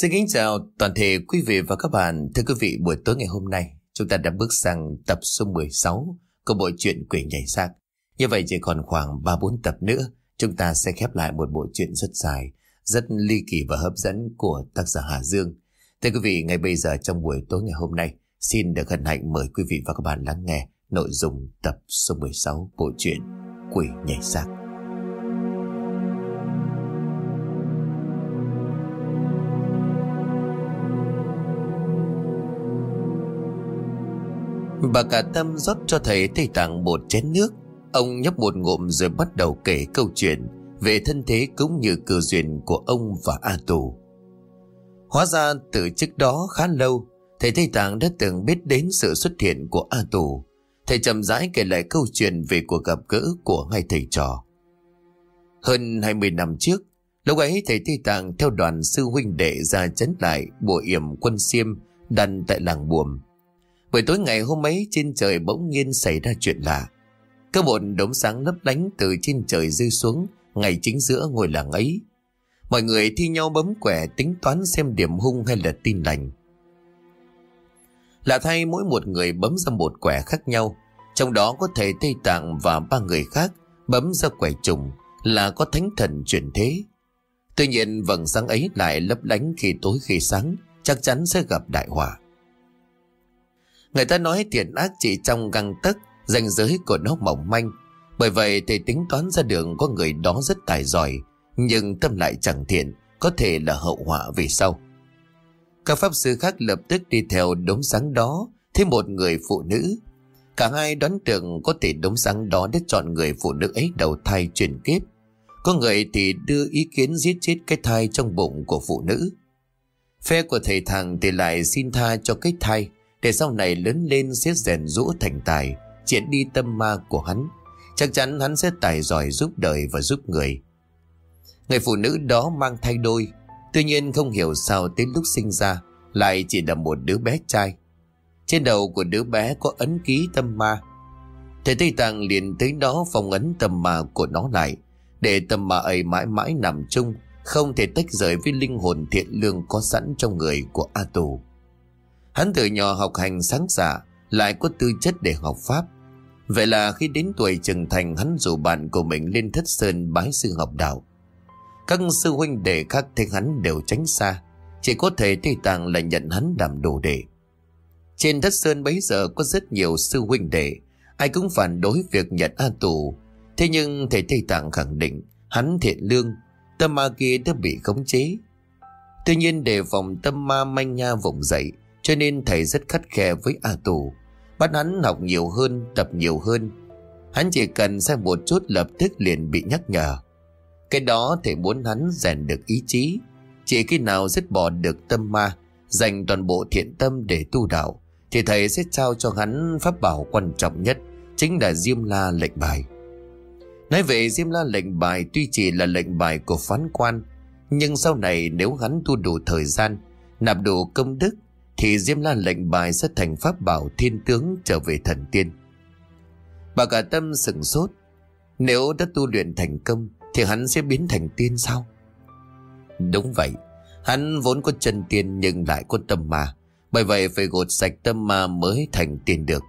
Xin kính chào toàn thể quý vị và các bạn. Thưa quý vị, buổi tối ngày hôm nay, chúng ta đã bước sang tập số 16 của bộ truyện Quỷ Nhảy Xác. Như vậy chỉ còn khoảng 3-4 tập nữa, chúng ta sẽ khép lại một bộ truyện rất dài, rất ly kỳ và hấp dẫn của tác giả Hà Dương. Thưa quý vị, ngay bây giờ trong buổi tối ngày hôm nay, xin được hân hạnh mời quý vị và các bạn lắng nghe nội dung tập số 16 bộ truyện Quỷ Nhảy Xác. Bà cả tâm rót cho thầy Tây Tạng một chén nước. Ông nhấp một ngụm rồi bắt đầu kể câu chuyện Về thân thế cũng như cử duyên của ông và A Tù Hóa ra từ trước đó khá lâu, Thầy Tây Tạng đã từng biết đến sự xuất hiện của A Tù Thầy chậm rãi kể lại câu chuyện về cuộc gặp gỡ của hai thầy trò. Hơn 20 năm trước, Lúc ấy thầy Tây Tạng theo đoàn sư huynh đệ ra chấn lại bộ yểm quân xiêm đăn tại làng buồm. Buổi tối ngày hôm ấy trên trời bỗng nhiên xảy ra chuyện lạ. Cơ một đống sáng lấp lánh từ trên trời rơi xuống ngày chính giữa ngôi làng ấy. Mọi người thi nhau bấm quẻ tính toán xem điểm hung hay là tin lành. Lạ thay mỗi một người bấm ra một quẻ khác nhau. Trong đó có thầy Tây Tạng và ba người khác bấm ra quẻ trùng là có thánh thần chuyển thế. Tuy nhiên vầng sáng ấy lại lấp lánh khi tối khi sáng, chắc chắn sẽ gặp đại họa. Người ta nói thiện ác chỉ trong găng tấc danh giới của nó mỏng manh. Bởi vậy thầy tính toán ra đường có người đó rất tài giỏi, Nhưng tâm lại chẳng thiện, Có thể là hậu họa về sau. Các pháp sư khác lập tức đi theo đống sáng đó, Thêm một người phụ nữ. Cả hai đoán tưởng có thể đống sáng đó để chọn người phụ nữ ấy đầu thai truyền kiếp. Có người thì đưa ý kiến giết chết cái thai trong bụng của phụ nữ. Phe của thầy thằng thì lại xin tha cho cái thai để sau này lớn lên sẽ rèn rũ thành tài Triển đi tâm ma của hắn. Chắc chắn hắn sẽ tài giỏi giúp đời và giúp người. Người phụ nữ đó mang thai đôi. Tuy nhiên không hiểu sao đến lúc sinh ra, Lại chỉ là một đứa bé trai. Trên đầu của đứa bé có ấn ký tâm ma. Thầy Tây Tạng liền tới đó phong ấn tâm ma của nó lại, Để tâm ma ấy mãi mãi nằm chung, Không thể tách rời với linh hồn thiện lương có sẵn trong người của A Tù Hắn từ nhỏ học hành sáng dạ Lại có tư chất để học pháp. Vậy là khi đến tuổi trưởng thành, Hắn rủ bạn của mình lên thất sơn bái sư học đạo. Các sư huynh đệ khác thấy hắn đều tránh xa, Chỉ có thể Tây Tạng là nhận hắn làm đồ đệ. Trên thất sơn bấy giờ có rất nhiều sư huynh đệ, Ai cũng phản đối việc nhận A Tù. Thế nhưng thầy Tây Tạng khẳng định, Hắn thiện lương, Tâm ma kia đã bị khống chế. Tuy nhiên để phòng tâm ma manh nha vùng dậy cho nên thầy rất khắt khe với A Tù Bắt hắn học nhiều hơn, tập nhiều hơn. Hắn chỉ cần sai một chút lập tức liền bị nhắc nhở. Cái đó thầy muốn hắn rèn được ý chí. Chỉ khi nào dứt bỏ được tâm ma Dành toàn bộ thiện tâm để tu đạo Thì thầy sẽ trao cho hắn pháp bảo quan trọng nhất Chính là Diêm La lệnh bài. Nói về Diêm La lệnh bài tuy chỉ là lệnh bài của phán quan Nhưng sau này nếu hắn tu đủ thời gian Nạp đủ công đức thì Diêm La lệnh bài sẽ thành pháp bảo thiên tướng trở về thần tiên. Bà cả tâm sừng sốt. Nếu đã tu luyện thành công thì hắn sẽ biến thành tiên sao? Đúng vậy. Hắn vốn có chân tiên nhưng lại có tâm ma. Bởi vậy phải gột sạch tâm ma mới thành tiên được.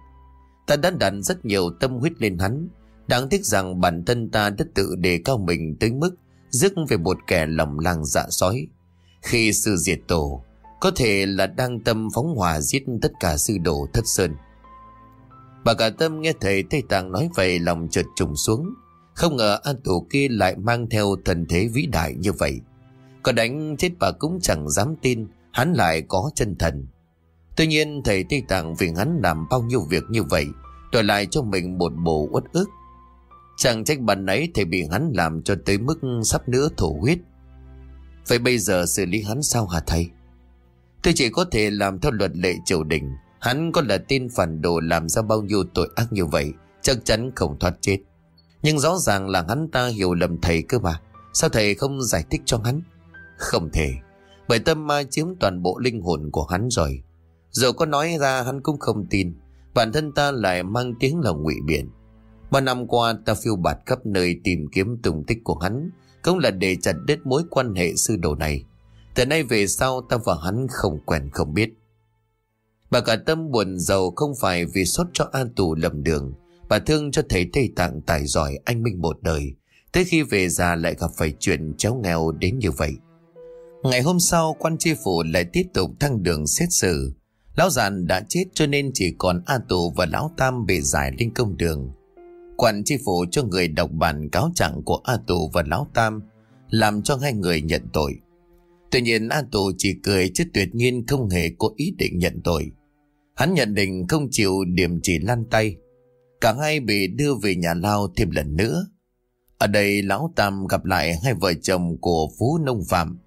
Ta đã đặt rất nhiều tâm huyết lên hắn. Đáng tiếc rằng bản thân ta đã tự đề cao mình tới mức dứt về một kẻ lòng lang dạ sói. Khi sư diệt tổ, có thể là đang tâm phóng hỏa giết tất cả sư đồ thất sơn. Bà cả tâm nghe thầy Tây Tạng nói vậy, lòng chợt trùng xuống. Không ngờ an tổ kia lại mang theo thần thế vĩ đại như vậy. Có đánh chết bà cũng chẳng dám tin, Hắn lại có chân thần. Tuy nhiên thầy Tây Tạng vì hắn làm bao nhiêu việc như vậy Đòi lại cho mình một bộ uất ức. Chẳng trách bàn nấy thầy bị hắn làm cho tới mức sắp nữa thổ huyết. Vậy bây giờ xử lý hắn sao hả thầy? Tôi chỉ có thể làm theo luật lệ triều đình. Hắn có là tin phản đồ làm ra bao nhiêu tội ác như vậy, Chắc chắn không thoát chết. Nhưng rõ ràng là hắn ta hiểu lầm thầy cơ mà. Sao thầy không giải thích cho hắn? Không thể. Bởi tâm ma chiếm toàn bộ linh hồn của hắn rồi. Dù có nói ra, hắn cũng không tin. Bản thân ta lại mang tiếng là ngụy biện. Ba năm qua, ta phiêu bạt khắp nơi tìm kiếm tung tích của hắn, Cũng là để chặt đứt mối quan hệ sư đồ này. Từ nay về sau ta và hắn không quen không biết. Bà cả tâm buồn giàu không phải vì sốt cho An Tù lầm đường. Bà thương cho thầy Tây Tạng tài giỏi anh Minh một đời. Tới khi về già lại gặp phải chuyện cháu nghèo đến như vậy. Ngày hôm sau, quan tri phủ lại tiếp tục thăng đường xét xử. Lão giàn đã chết cho nên chỉ còn A Tù và Lão Tam bị giải lên công đường. Quan tri phủ cho người đọc bản cáo trạng của A Tù và Lão Tam, làm cho hai người nhận tội. Tuy nhiên an Tù chỉ cười chứ tuyệt nhiên không hề có ý định nhận tội. Hắn nhận định không chịu điểm chỉ lăn tay. Cả hai bị đưa về nhà lao thêm lần nữa. Ở đây Lão Tam gặp lại hai vợ chồng của Phú Nông Phạm.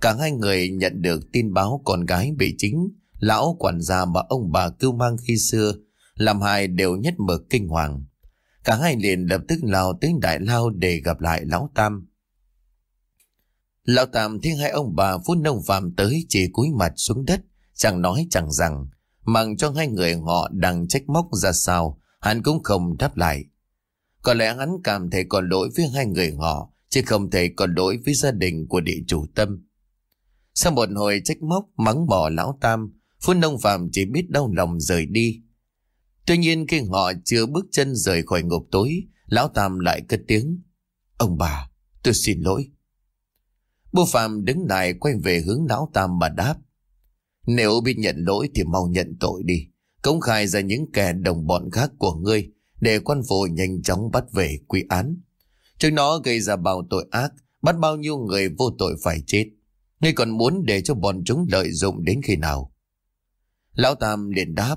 Cả hai người nhận được tin báo con gái bị chính, lão quản gia mà ông bà cưu mang khi xưa, làm hai đều nhất mực kinh hoàng. Cả hai liền lập tức lao tới đại lao để gặp lại lão Tam. Lão Tam thấy hai ông bà Phú Nông phàm tới chỉ cúi mặt xuống đất, chẳng nói chẳng rằng, mặc cho hai người họ đang trách móc ra sao, hắn cũng không đáp lại. Có lẽ hắn cảm thấy có lỗi với hai người họ, chứ không thể có lỗi với gia đình của địa chủ tâm. Sau một hồi trách móc mắng bỏ lão Tam, Phú Nông Phạm chỉ biết đau lòng rời đi. Tuy nhiên khi họ chưa bước chân rời khỏi ngục tối, lão Tam lại cất tiếng. Ông bà, tôi xin lỗi. Bố Phạm đứng lại quay về hướng lão Tam mà đáp. Nếu biết nhận lỗi thì mau nhận tội đi. Công khai ra những kẻ đồng bọn khác của ngươi để quan phủ nhanh chóng bắt về quy án. Chúng nó gây ra bao tội ác, bắt bao nhiêu người vô tội phải chết. Ngươi còn muốn để cho bọn chúng lợi dụng đến khi nào? Lão Tam liền đáp.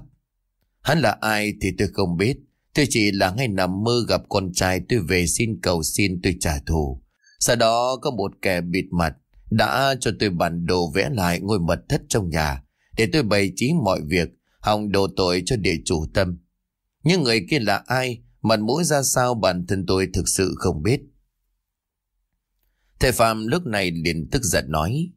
Hắn là ai thì tôi không biết. Tôi chỉ là ngay nằm mơ gặp con trai tôi về xin cầu xin tôi trả thù. Sau đó có một kẻ bịt mặt đã cho tôi bản đồ vẽ lại ngôi mật thất trong nhà để tôi bày trí mọi việc hòng đổ tội cho địa chủ tâm. Nhưng người kia là ai, mặt mũi ra sao bản thân tôi thực sự không biết. Thầy Phạm lúc này liền tức giận nói,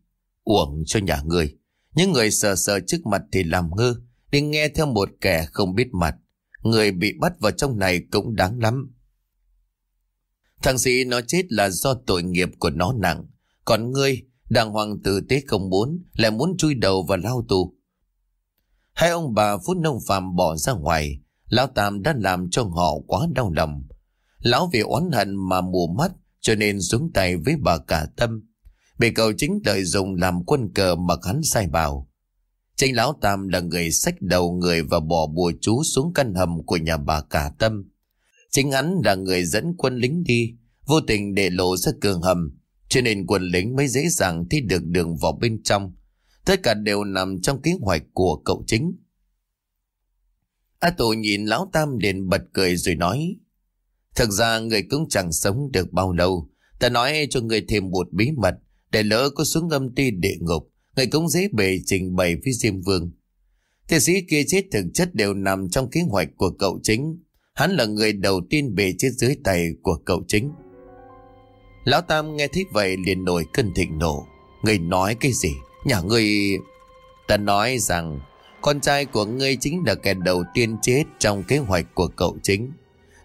uổng cho nhà người. Những người sờ sờ trước mặt thì làm ngơ, đi nghe theo một kẻ không biết mặt. Người bị bắt vào trong này cũng đáng lắm. Thằng sĩ nó chết là do tội nghiệp của nó nặng. Còn ngươi, đàng hoàng tử tế không muốn, lại muốn chui đầu vào lao tù. Hai ông bà Phút Nông Phạm bỏ ra ngoài, Lão Tam đã làm cho họ quá đau lòng. Lão vì oán hận mà mù mắt, cho nên xuống tay với bà cả tâm. Bị cầu chính lợi dụng làm quân cờ mặc hắn sai bảo. Chính lão Tam là người sách đầu người và bỏ bùa chú xuống căn hầm của nhà bà cả tâm. Chính hắn là người dẫn quân lính đi, vô tình để lộ ra cường hầm, cho nên quân lính mới dễ dàng thi được đường vào bên trong. Tất cả đều nằm trong kế hoạch của cậu chính. A Tổ nhìn lão Tam liền bật cười rồi nói, Thực ra người cũng chẳng sống được bao lâu. Ta nói cho người thêm một bí mật, để lỡ có xuống âm ti địa ngục, người cũng dễ bề trình bày với Diêm Vương. Thế sĩ kia chết thực chất đều nằm trong kế hoạch của cậu chính. Hắn là người đầu tiên bề chết dưới tay của cậu chính. Lão Tam nghe thấy vậy liền nổi cơn thịnh nộ. Người nói cái gì? Nhà người... Ta nói rằng con trai của ngươi chính là kẻ đầu tiên chết trong kế hoạch của cậu chính.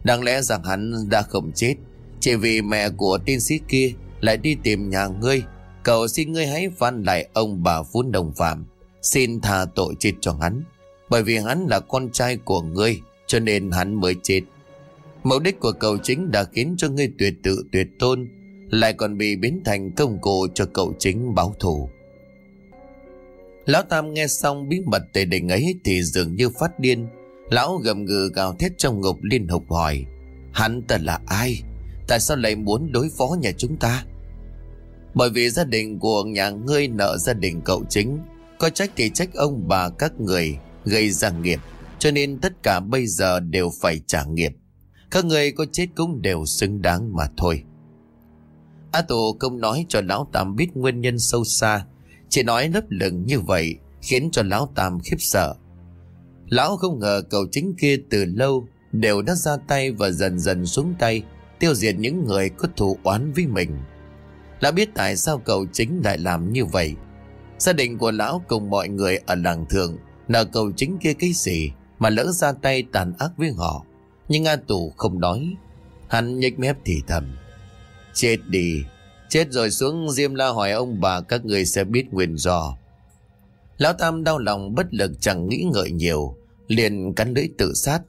Đáng lẽ rằng hắn đã không chết Chỉ vì mẹ của tiên sĩ kia Lại đi tìm nhà ngươi Cậu xin ngươi hãy van lại ông bà Phú Đồng Phạm, Xin tha tội chết cho hắn Bởi vì hắn là con trai của ngươi cho nên hắn mới chết. Mục đích của cậu chính đã khiến cho ngươi tuyệt tự, tuyệt tôn, Lại còn bị biến thành công cụ cho cậu chính báo thù. Lão Tam nghe xong bí mật tề đình ấy Thì dường như phát điên. Lão gầm gừ gào thét trong ngục liên hục hỏi, Hắn ta là ai? Tại sao lại muốn đối phó nhà chúng ta? Bởi vì gia đình của nhà ngươi nợ gia đình cậu chính, Có trách thì trách ông bà các người, Gây ra nghiệp. Cho nên tất cả bây giờ đều phải trả nghiệp. Các người có chết cũng đều xứng đáng mà thôi. A Tổ không nói cho Lão Tam biết nguyên nhân sâu xa. Chỉ nói lấp lửng như vậy Khiến cho Lão Tam khiếp sợ. Lão không ngờ cậu chính kia từ lâu đều đã ra tay và dần dần xuống tay, tiêu diệt những người có thù oán với mình. Lão biết tại sao cậu chính lại làm như vậy. Gia đình của lão cùng mọi người ở làng thượng, nợ cậu chính kia cái gì? Mà lỡ ra tay tàn ác với họ. Nhưng A Tù không nói. Hắn nhếch mép thì thầm. Chết đi, Chết rồi xuống Diêm La hỏi ông bà các người sẽ biết nguyên do. Lão Tam đau lòng bất lực chẳng nghĩ ngợi nhiều, liền cắn lưỡi tự sát.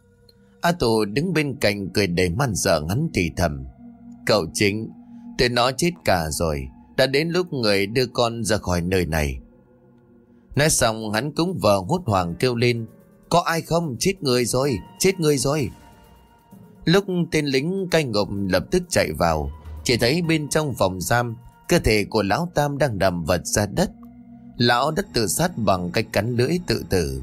A Tù đứng bên cạnh cười đầy man dở ngắn thì thầm. Cậu chính, tôi nó chết cả rồi, đã đến lúc người đưa con ra khỏi nơi này. Nói xong hắn cũng vờ hốt hoảng kêu lên, có ai không? Chết người rồi, chết người rồi. Lúc tên lính cai ngục lập tức chạy vào, chỉ thấy bên trong phòng giam, cơ thể của lão Tam đang nằm vật ra đất. Lão đất tự sát bằng cách cắn lưỡi tự tử.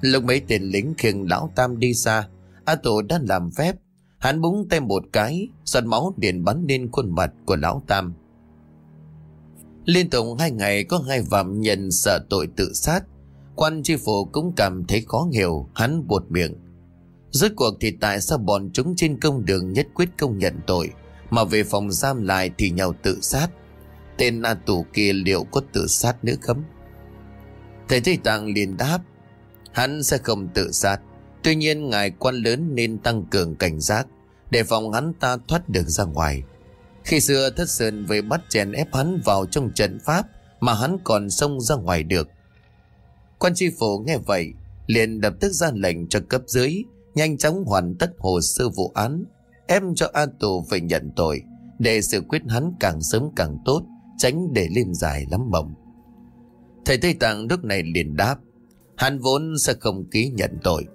Lúc mấy tên lính khiêng lão Tam đi xa, A Tổ đã làm phép. Hắn búng tay một cái, giọt máu điện bắn lên khuôn mặt của lão Tam. Liên tục hai ngày có hai phạm nhân sợ tội tự sát. Quan tri phủ cũng cảm thấy khó hiểu, hắn buột miệng. Rốt cuộc thì tại sao bọn chúng trên công đường nhất quyết công nhận tội, mà về phòng giam lại thì nhau tự sát? Tên A Tù kia liệu có tự sát nữa không? Thầy Tây Tạng liền đáp, hắn sẽ không tự sát. Tuy nhiên ngài quan lớn nên tăng cường cảnh giác, để phòng hắn ta thoát được ra ngoài. Khi xưa thất sơn về bắt chèn ép hắn vào trong trận pháp mà hắn còn xông ra ngoài được. Quan tri phủ nghe vậy, liền lập tức ra lệnh cho cấp dưới, nhanh chóng hoàn tất hồ sơ vụ án, em cho A Tù phải nhận tội, để xử quyết hắn càng sớm càng tốt, tránh để lên dài lắm mộng. Thầy Tây Tạng lúc này liền đáp, hắn vốn sẽ không ký nhận tội.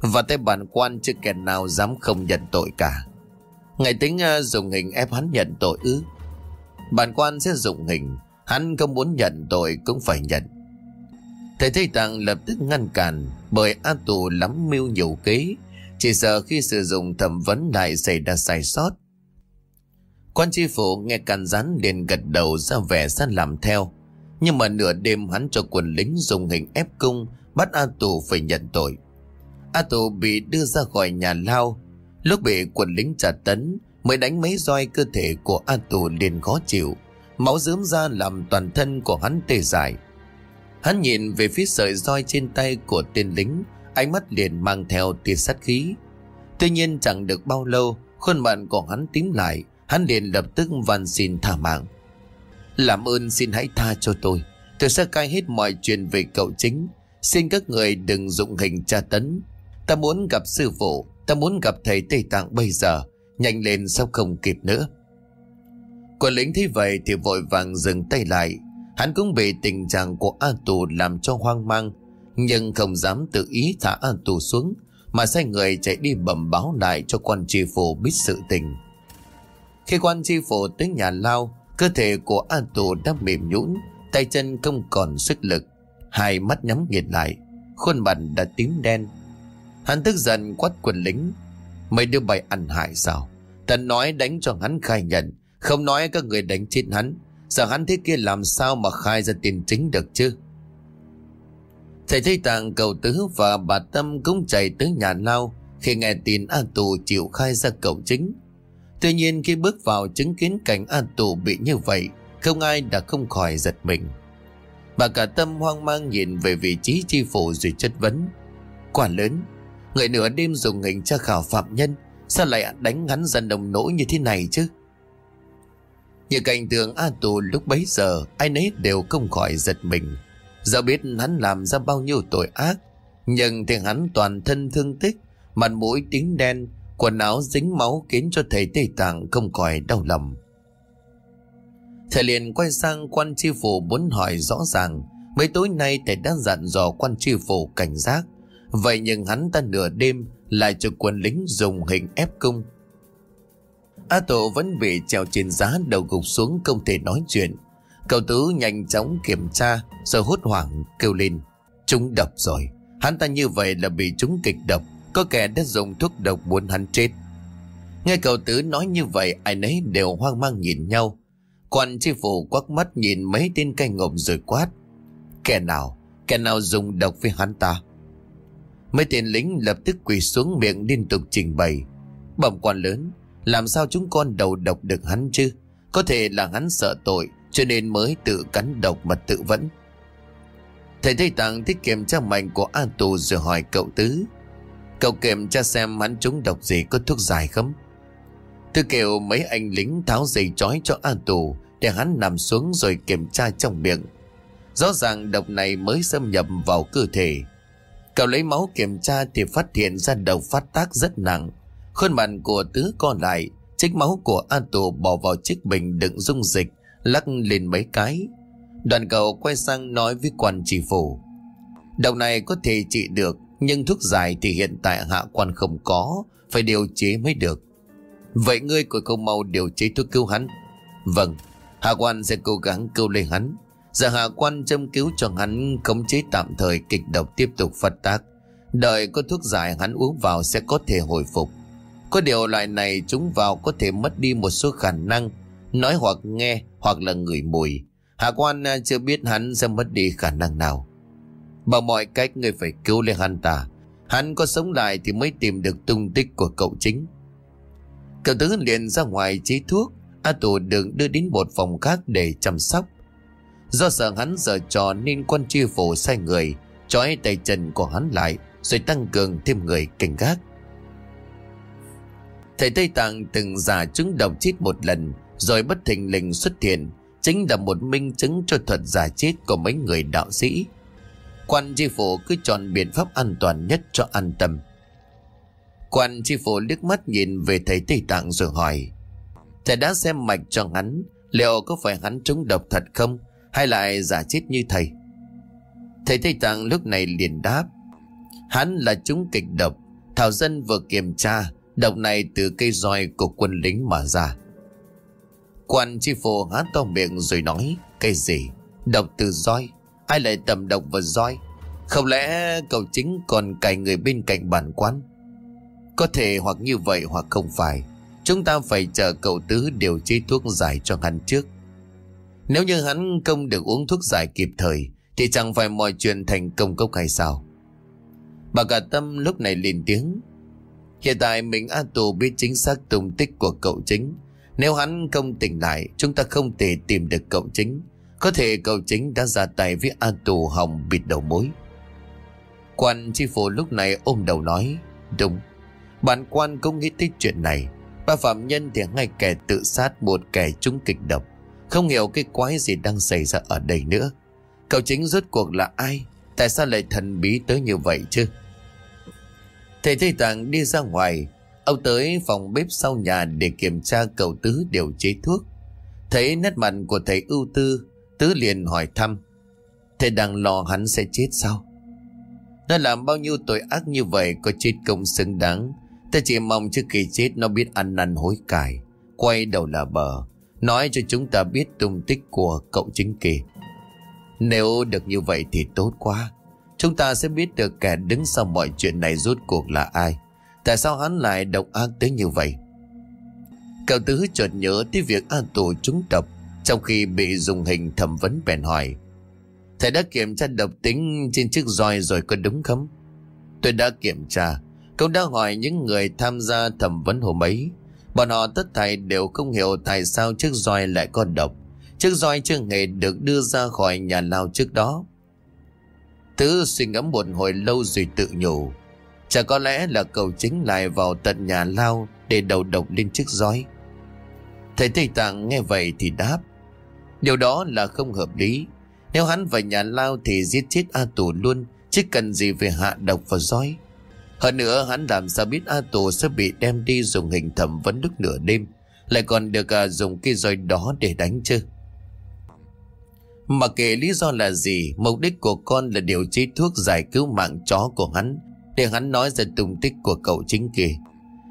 Và tay bản quan chưa kẻ nào dám không nhận tội cả. Ngài tính à, dùng hình ép hắn nhận tội ư Bản quan sẽ dùng hình Hắn không muốn nhận tội cũng phải nhận Thầy Thầy Tạng lập tức ngăn cản, Bởi A Tù lắm mưu nhiều kế, Chỉ sợ khi sử dụng thẩm vấn lại xảy ra sai sót. Quan tri phủ nghe càn rắn liền gật đầu ra vẻ ra làm theo. Nhưng mà nửa đêm hắn cho quân lính dùng hình ép cung, Bắt A Tù phải nhận tội. A Tù bị đưa ra khỏi nhà lao. Lúc bị quần lính trả tấn, Mới đánh mấy roi cơ thể của A Tù liền khó chịu. Máu dướm ra làm toàn thân của hắn tê dại. Hắn nhìn về phía sợi roi trên tay của tên lính, Ánh mắt liền mang theo tia sát khí. Tuy nhiên chẳng được bao lâu, Khuôn mặt của hắn tím lại, Hắn liền lập tức van xin tha mạng. Làm ơn xin hãy tha cho tôi Tôi sẽ cai hết mọi chuyện về cậu chính. Xin các người đừng dụng hình tra tấn. Ta muốn gặp sư phụ, Ta muốn gặp thầy Tây Tạng bây giờ, Nhanh lên sao không kịp nữa. Quân lính thấy vậy thì vội vàng dừng tay lại Hắn cũng bị tình trạng của A Tù làm cho hoang mang, Nhưng không dám tự ý thả A Tù xuống, Mà sai người chạy đi bẩm báo lại cho quan tri phủ biết sự tình. Khi quan tri phủ tới nhà lao, Cơ thể của A Tù đã mềm nhũn, Tay chân không còn sức lực, Hai mắt nhắm nghiệt lại, Khuôn mặt đã tím đen. Hắn tức giận quát quân lính, Mấy đứa bay ăn hại sao? Thần nói đánh cho hắn khai nhận, Không nói các người đánh chết hắn. Sợ hắn thế kia làm sao mà khai ra tiền chính được chứ? Thầy thấy Tạng cầu tứ và bà Tâm cũng chạy tới nhà lao, Khi nghe tin A Tù chịu khai ra cậu chính. Tuy nhiên khi bước vào chứng kiến cảnh A Tù bị như vậy, Không ai đã không khỏi giật mình. Bà cả Tâm hoang mang nhìn về vị trí chi phủ rồi chất vấn. Quả lớn, Người nửa đêm dùng hình tra khảo phạm nhân, Sao lại đánh hắn ra đồng nỗi như thế này chứ? Như cảnh tượng A Tù lúc bấy giờ, Ai nấy đều không khỏi giật mình giờ biết hắn làm ra bao nhiêu tội ác, Nhưng thì hắn toàn thân thương tích, Mặt mũi tím đen, Quần áo dính máu khiến cho thầy Tây Tạng không khỏi đau lòng Thầy liền quay sang quan tri phủ muốn hỏi rõ ràng, Mấy tối nay thầy đã dặn dò quan tri phủ cảnh giác Vậy nhưng hắn ta nửa đêm lại cho quân lính dùng hình ép cung. A Tổ vẫn bị treo trên giá đầu gục xuống không thể nói chuyện. Cậu tứ nhanh chóng kiểm tra rồi hốt hoảng kêu lên. Chúng độc rồi. Hắn ta như vậy là bị chúng kịch độc. Có kẻ đã dùng thuốc độc muốn hắn chết. Nghe cậu tứ nói như vậy ai nấy đều hoang mang nhìn nhau. Quan chi phủ quắc mắt nhìn mấy tên canh ngộm rồi quát. Kẻ nào? Kẻ nào dùng độc với hắn ta? Mấy tên lính lập tức quỳ xuống miệng liên tục trình bày. Bẩm quan lớn, làm sao chúng con đầu độc được hắn chứ? Có thể là hắn sợ tội, cho nên mới tự cắn độc mà tự vẫn. Thầy Tây Tạng thích kiểm tra mạnh của A Tù rồi hỏi cậu Tứ. Cậu kiểm tra xem hắn trúng độc gì có thuốc giải không? Tôi kêu mấy anh lính tháo dây chói cho A tù để hắn nằm xuống rồi kiểm tra trong miệng. Rõ ràng độc này mới xâm nhập vào cơ thể. Cậu lấy máu kiểm tra thì phát hiện ra độc phát tác rất nặng. Khuôn mặt của tứ còn lại, trích máu của an tù bỏ vào chiếc bình đựng dung dịch, lắc lên mấy cái. Đoàn cầu quay sang nói với quan chỉ phủ. Độc này có thể trị được, nhưng thuốc giải thì hiện tại hạ quan không có, phải điều chế mới được. Vậy ngươi của công mau điều chế thuốc cứu hắn. Vâng, hạ quan sẽ cố gắng cứu lấy hắn. Giờ hạ quan châm cứu cho hắn khống chế tạm thời kịch độc tiếp tục phát tác. Đợi có thuốc giải hắn uống vào sẽ có thể hồi phục. Có điều loại này chúng vào có thể mất đi một số khả năng nói hoặc nghe hoặc là ngửi mùi. Hạ quan à, chưa biết hắn sẽ mất đi khả năng nào. Bằng mọi cách, người phải cứu lên hắn ta. Hắn có sống lại thì mới tìm được tung tích của cậu chính. Cậu tứ liền ra ngoài chế thuốc. A tù được đưa đến một phòng khác để chăm sóc. Do sợ hắn giờ trò nên quan tri phủ sai người, trói tay chân của hắn lại, rồi tăng cường thêm người cảnh gác. Thầy Tây Tạng từng giả chứng độc chết một lần, rồi bất thình lình xuất hiện, chính là một minh chứng cho thuật giả chết của mấy người đạo sĩ. Quan tri phủ cứ chọn biện pháp an toàn nhất cho an tâm. Quan tri phủ liếc mắt nhìn về thầy Tây Tạng rồi hỏi, Thầy đã xem mạch cho hắn, Liệu có phải hắn trúng độc thật không Hay lại giả chết như thầy Thầy Tây Tạng lúc này liền đáp, Hắn là trúng kịch độc, Thảo dân vừa kiểm tra Độc này từ cây roi của quân lính mà ra. Quan chi phủ há to miệng rồi nói Cây gì? Độc từ roi? Ai lại tầm độc vào roi? Không lẽ cậu chính còn cài người bên cạnh bản quán? Có thể hoặc như vậy hoặc không phải. Chúng ta phải chờ cậu tứ điều chế thuốc giải cho hắn trước. Nếu như hắn không được uống thuốc giải kịp thời, Thì chẳng phải mọi chuyện thành công cốc hay sao? Bà cả tâm lúc này lên tiếng Hiện tại mình A tù biết chính xác tung tích của cậu chính. Nếu hắn không tỉnh lại, Chúng ta không thể tìm được cậu chính. Có thể cậu chính đã ra tay với A tù hòng bịt đầu mối. Quan chi phủ lúc này ôm đầu nói, Đúng, Bản quan cũng nghĩ tới chuyện này. Ba phạm nhân thì ngay kẻ tự sát một kẻ trúng kịch độc. Không hiểu cái quái gì đang xảy ra ở đây nữa. Cậu chính rốt cuộc là ai? Tại sao lại thần bí tới như vậy chứ? Thầy Tây Tạng đi ra ngoài. Ông tới phòng bếp sau nhà để kiểm tra cậu Tứ điều chế thuốc. Thấy nét mặt của thầy ưu tư, Tứ liền hỏi thăm. Thầy đang lo hắn sẽ chết sao? Nó làm bao nhiêu tội ác như vậy Có chết công xứng đáng. Ta chỉ mong trước khi chết nó biết ăn năn hối cải, Quay đầu là bờ, Nói cho chúng ta biết tung tích của cậu chính kỳ Nếu được như vậy thì tốt quá. Chúng ta sẽ biết được kẻ đứng sau mọi chuyện này rốt cuộc là ai. Tại sao hắn lại độc ác tới như vậy? Cậu tứ chợt nhớ tới việc an tù trúng độc Trong khi bị dùng hình thẩm vấn bèn hỏi, Thầy đã kiểm tra độc tính trên chiếc roi rồi có đúng không? Tôi đã kiểm tra. Cậu đã hỏi những người tham gia thẩm vấn hôm ấy. Bọn họ tất thảy đều không hiểu tại sao chiếc roi lại có độc. Chiếc roi chưa hề được đưa ra khỏi nhà lao trước đó. Tứ suy ngẫm một hồi lâu rồi tự nhủ Chả có lẽ là cậu chính lại vào tận nhà lao Để đầu độc lên chiếc roi. Thầy Tây Tạng nghe vậy thì đáp Điều đó là không hợp lý. Nếu hắn vào nhà lao thì giết chết A Tù luôn Chứ cần gì về hạ độc vào roi. Hơn nữa hắn làm sao biết A Tù sẽ bị đem đi dùng hình thẩm vấn lúc nửa đêm Lại còn được à, dùng cái roi đó để đánh chứ? Mà kể lý do là gì, Mục đích của con là điều chế thuốc giải cứu mạng chó của hắn, Để hắn nói ra tung tích của cậu chính kia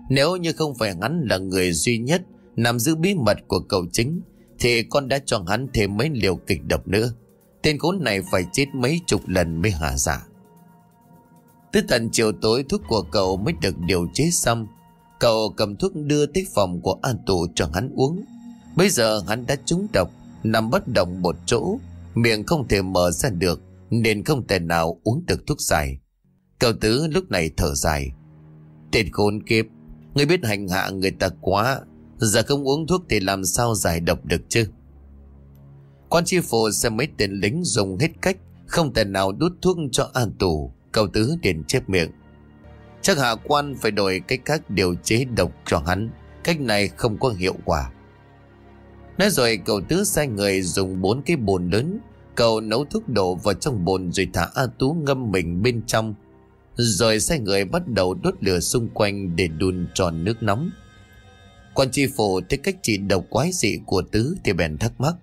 Nếu như không phải hắn là người duy nhất Nằm giữ bí mật của cậu chính, Thì con đã cho hắn thêm mấy liều kịch độc nữa. Tên khốn này phải chết mấy chục lần mới hạ giả Tới tận chiều tối, thuốc của cậu mới được điều chế xong. Cậu cầm thuốc đưa tới phòng của An Tụ cho hắn uống. Bây giờ hắn đã trúng độc. Nằm bất động một chỗ, Miệng không thể mở ra được, Nên không thể nào uống được thuốc giải. Cậu tứ lúc này thở dài. Tên khốn kiếp Người biết hành hạ người ta quá, Giờ không uống thuốc thì làm sao giải độc được chứ? Quan chi phủ xem mấy tên lính dùng hết cách, Không thể nào đút thuốc cho an tù Cậu tứ liền chép miệng. Chắc hạ quan phải đổi cách khác điều chế độc cho hắn. Cách này không có hiệu quả. Nói rồi cậu tứ sai người dùng bốn cái bồn lớn. Cậu nấu thuốc đổ vào trong bồn rồi thả A Tú ngâm mình bên trong. Rồi sai người bắt đầu đốt lửa xung quanh để đun tròn nước nóng. Quan tri phủ thấy cách trị độc quái dị của tứ thì bèn thắc mắc.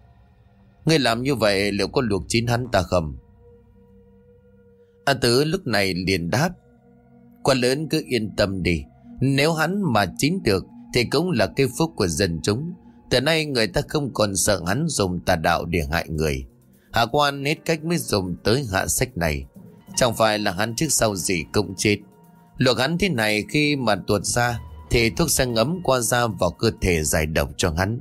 Người làm như vậy liệu có luộc chín hắn ta không? A Tứ lúc này liền đáp. Quan lớn cứ yên tâm đi. Nếu hắn mà chín được Thì cũng là cái phúc của dân chúng. Từ nay người ta không còn sợ hắn dùng tà đạo để hại người. Hạ quan hết cách mới dùng tới hạ sách này. Chẳng phải là hắn trước sau gì cũng chết. Luộc hắn thế này khi mà tuột ra, Thì thuốc sẽ ngấm qua da vào cơ thể giải độc cho hắn.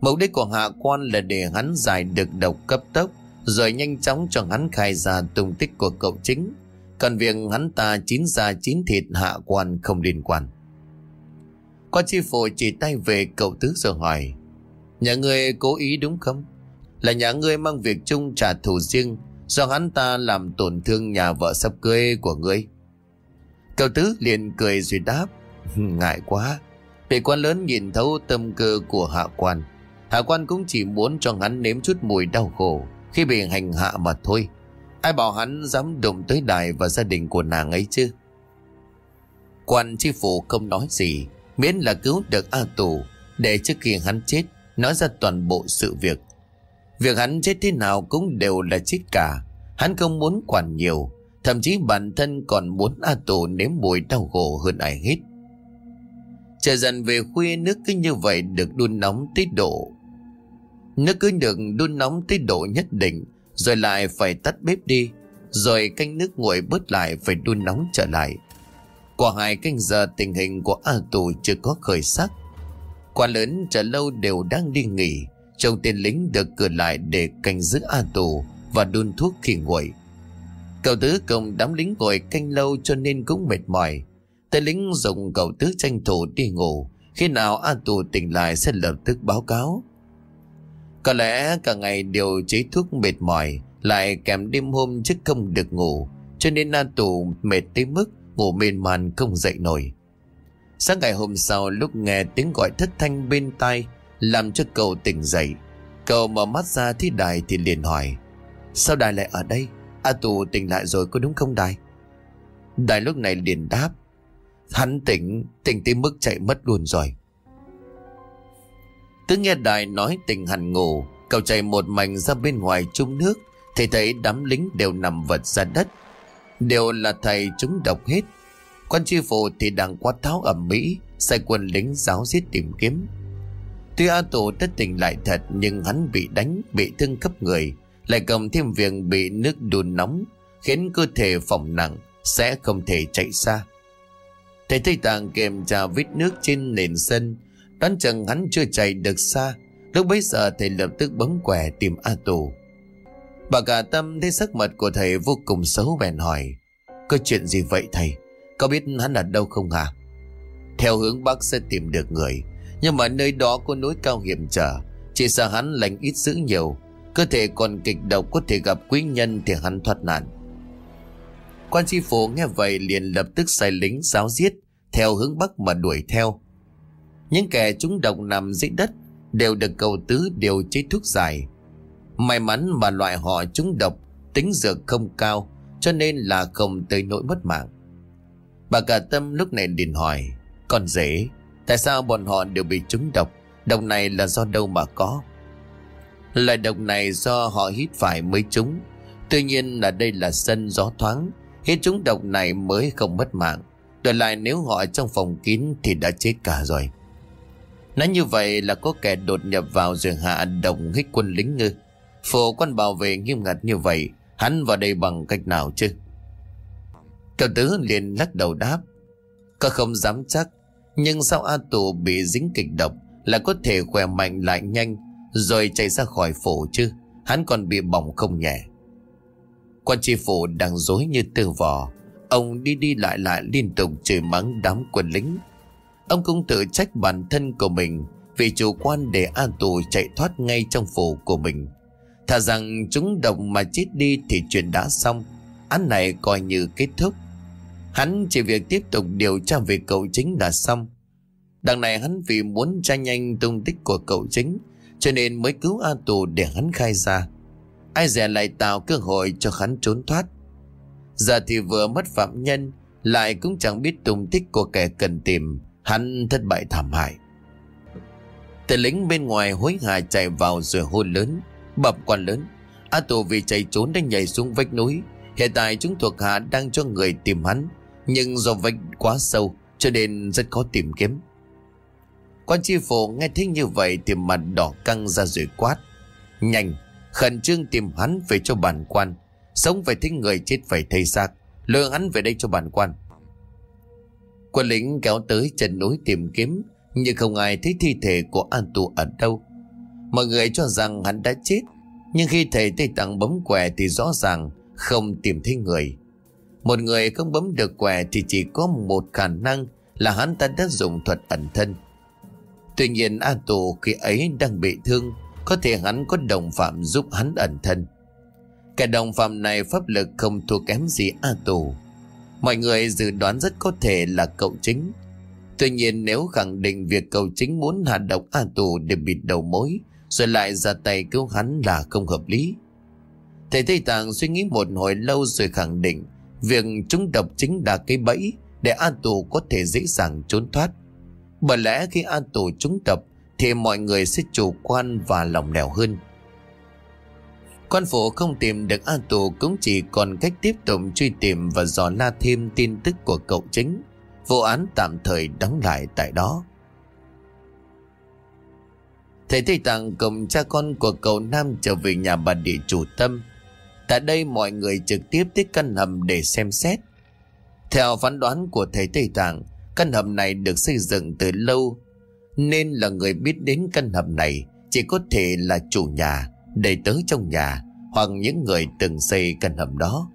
Mục đích của hạ quan là để hắn giải được độc cấp tốc, Rồi nhanh chóng cho hắn khai ra tung tích của cậu chính. Còn việc hắn ta chín da chín thịt hạ quan không liên quan. Quan chi phủ chỉ tay về cậu tứ rồi hỏi Nhà ngươi cố ý đúng không? Là nhà ngươi mang việc chung trả thù riêng, Do hắn ta làm tổn thương nhà vợ sắp cưới của ngươi. Cậu tứ liền cười rồi đáp Ngại quá. Để quan lớn nhìn thấu tâm cơ của hạ quan. Hạ quan cũng chỉ muốn cho hắn nếm chút mùi đau khổ. Khi bị hành hạ mà thôi, Ai bảo hắn dám đụng tới đài và gia đình của nàng ấy chứ? Quan chi phủ không nói gì, Miễn là cứu được A Tù, Để trước khi hắn chết Nói ra toàn bộ sự việc. Việc hắn chết thế nào cũng đều là chết cả. Hắn không muốn quản nhiều. Thậm chí bản thân còn muốn A Tổ nếm mùi đau khổ hơn ai hết. Trời dần về khuya, nước cứ như vậy được đun nóng tới độ. Nước cứ được đun nóng tới độ nhất định, Rồi lại phải tắt bếp đi, Rồi canh nước nguội bớt lại phải đun nóng trở lại. Qua hai canh giờ, tình hình của A Tù chưa có khởi sắc. Quan lớn trở lâu đều đang đi nghỉ. Chồng tên lính được cửa lại để canh giữ A Tù Và đun thuốc khi nguội. Cậu tứ cùng đám lính ngồi canh lâu cho nên cũng mệt mỏi. Tên lính dùng cậu tứ tranh thủ đi ngủ. Khi nào A Tù tỉnh lại sẽ lập tức báo cáo. Có lẽ cả ngày đều chế thuốc mệt mỏi, Lại kèm đêm hôm chứ không được ngủ. Cho nên A Tù mệt tới mức Ngủ mê man không dậy nổi. Sáng ngày hôm sau, lúc nghe tiếng gọi thất thanh bên tai, Làm cho cậu tỉnh dậy. Cậu mở mắt ra thấy đài thì liền hỏi, Sao đài lại ở đây? A Tù tỉnh lại rồi có đúng không đài? Đài lúc này liền đáp, Hắn tỉnh Tỉnh tới mức chạy mất luôn rồi. Cứ nghe đài nói tỉnh hẳn ngủ, Cậu chạy một mảnh ra bên ngoài chung nước, Thì thấy đám lính đều nằm vật ra đất. Đều là thầy chúng độc hết. Quan tri phủ thì đang quát tháo ẩm mỹ, Sai quân lính giáo giết tìm kiếm. Tuy A Tổ đã tỉnh lại thật, Nhưng hắn bị đánh, Bị thương cấp người, Lại cầm thêm việc bị nước đun nóng, Khiến cơ thể phỏng nặng, Sẽ không thể chạy xa. Thầy Tây Tạng kèm trà vít nước trên nền sân, Đoán chừng hắn chưa chạy được xa. Lúc bấy giờ, thầy lập tức bấm quẻ tìm A Tù Bà cả tâm thấy sắc mặt của thầy vô cùng xấu bèn hỏi, Có chuyện gì vậy thầy? Có biết hắn ở đâu không hả? Theo hướng Bắc sẽ tìm được người, Nhưng mà nơi đó có núi cao hiểm trở, Chỉ sợ hắn lành ít dữ nhiều. Cơ thể còn kịch độc, có thể gặp quý nhân Thì hắn thoát nạn. Quan tri phủ nghe vậy liền lập tức sai lính giáo giết, Theo hướng Bắc mà đuổi theo. Những kẻ chúng độc nằm dưới đất Đều được cầu tứ điều chế thuốc giải. May mắn mà loại họ chúng độc, Tính dược không cao, Cho nên là không tới nỗi mất mạng. Bà cả tâm lúc này liền hỏi, Con dễ Tại sao bọn họ đều bị trúng độc? Độc này là do đâu mà có? Loại độc này do họ hít phải mới trúng. Tuy nhiên là đây là sân gió thoáng, Hít trúng độc này mới không mất mạng. Đổi lại nếu họ trong phòng kín Thì đã chết cả rồi. Nói như vậy là có kẻ đột nhập vào rồi hạ đồng hích quân lính ngư. Phổ quân bảo vệ nghiêm ngặt như vậy, Hắn vào đây bằng cách nào chứ? Cậu tứ liền lắc đầu đáp. Có không dám chắc, Nhưng sau A Tù bị dính kịch độc Là có thể khỏe mạnh lại nhanh, Rồi chạy ra khỏi phủ chứ? Hắn còn bị bỏng không nhẹ. Quan tri phủ đang dối như tư vò. Ông đi đi lại lại liên tục chửi mắng đám quân lính. Ông cũng tự trách bản thân của mình Vì chủ quan để a tù chạy thoát ngay trong phủ của mình. Thà rằng chúng độc mà chết đi thì chuyện đã xong. Án này coi như kết thúc. Hắn chỉ việc tiếp tục điều tra về cậu chính là xong. Đằng này hắn vì muốn tra nhanh tung tích của cậu chính, Cho nên mới cứu A Tù để hắn khai ra. Ai dè lại tạo cơ hội cho hắn trốn thoát. Giờ thì vừa mất phạm nhân, Lại cũng chẳng biết tung tích của kẻ cần tìm, Hắn thất bại thảm hại. Tên lính bên ngoài hối hả chạy vào rồi hôn lớn, Bập quan lớn. A Tù vì chạy trốn đã nhảy xuống vách núi, Hiện tại chúng thuộc hạ đang cho người tìm hắn. Nhưng do vách quá sâu, Cho nên rất khó tìm kiếm. Quan chi phủ nghe thấy như vậy Thì mặt đỏ căng ra rồi quát. Nhanh, Khẩn trương tìm hắn về cho bản quan. Sống phải thấy người chết phải thấy xác, Lừa hắn về đây cho bản quan. Quân lính kéo tới chân núi tìm kiếm, Nhưng không ai thấy thi thể của An Tu ở đâu. Mọi người cho rằng hắn đã chết, Nhưng khi thầy Tây Tạng bấm quẻ Thì rõ ràng không tìm thấy người. Một người không bấm được quẻ Thì chỉ có một khả năng Là hắn ta đã dùng thuật ẩn thân. Tuy nhiên A Tù khi ấy đang bị thương, Có thể hắn có đồng phạm giúp hắn ẩn thân. Cái đồng phạm này pháp lực không thua kém gì A Tù Mọi người dự đoán rất có thể là cậu chính. Tuy nhiên nếu khẳng định việc cậu chính muốn hạ độc A Tù để bịt đầu mối, Rồi lại ra tay cứu hắn là không hợp lý. Thầy Tây Tạng suy nghĩ một hồi lâu rồi khẳng định Việc chúng độc chính là cái bẫy Để an Tù có thể dễ dàng trốn thoát. Bởi lẽ khi an tù trúng tập Thì mọi người sẽ chủ quan và lòng lẻo hơn. Quan phủ không tìm được an tù Cũng chỉ còn cách tiếp tục truy tìm Và dò la thêm tin tức của cậu chính. Vụ án tạm thời đóng lại tại đó. Thầy Tây Tạng cùng cha con của cậu Nam trở về nhà bà địa chủ tâm. Tại đây mọi người trực tiếp tới căn hầm để xem xét. Theo phán đoán của thầy Tây Tạng, Căn hầm này được xây dựng từ lâu, Nên là người biết đến căn hầm này Chỉ có thể là chủ nhà Đầy tớ trong nhà, Hoặc những người từng xây căn hầm đó.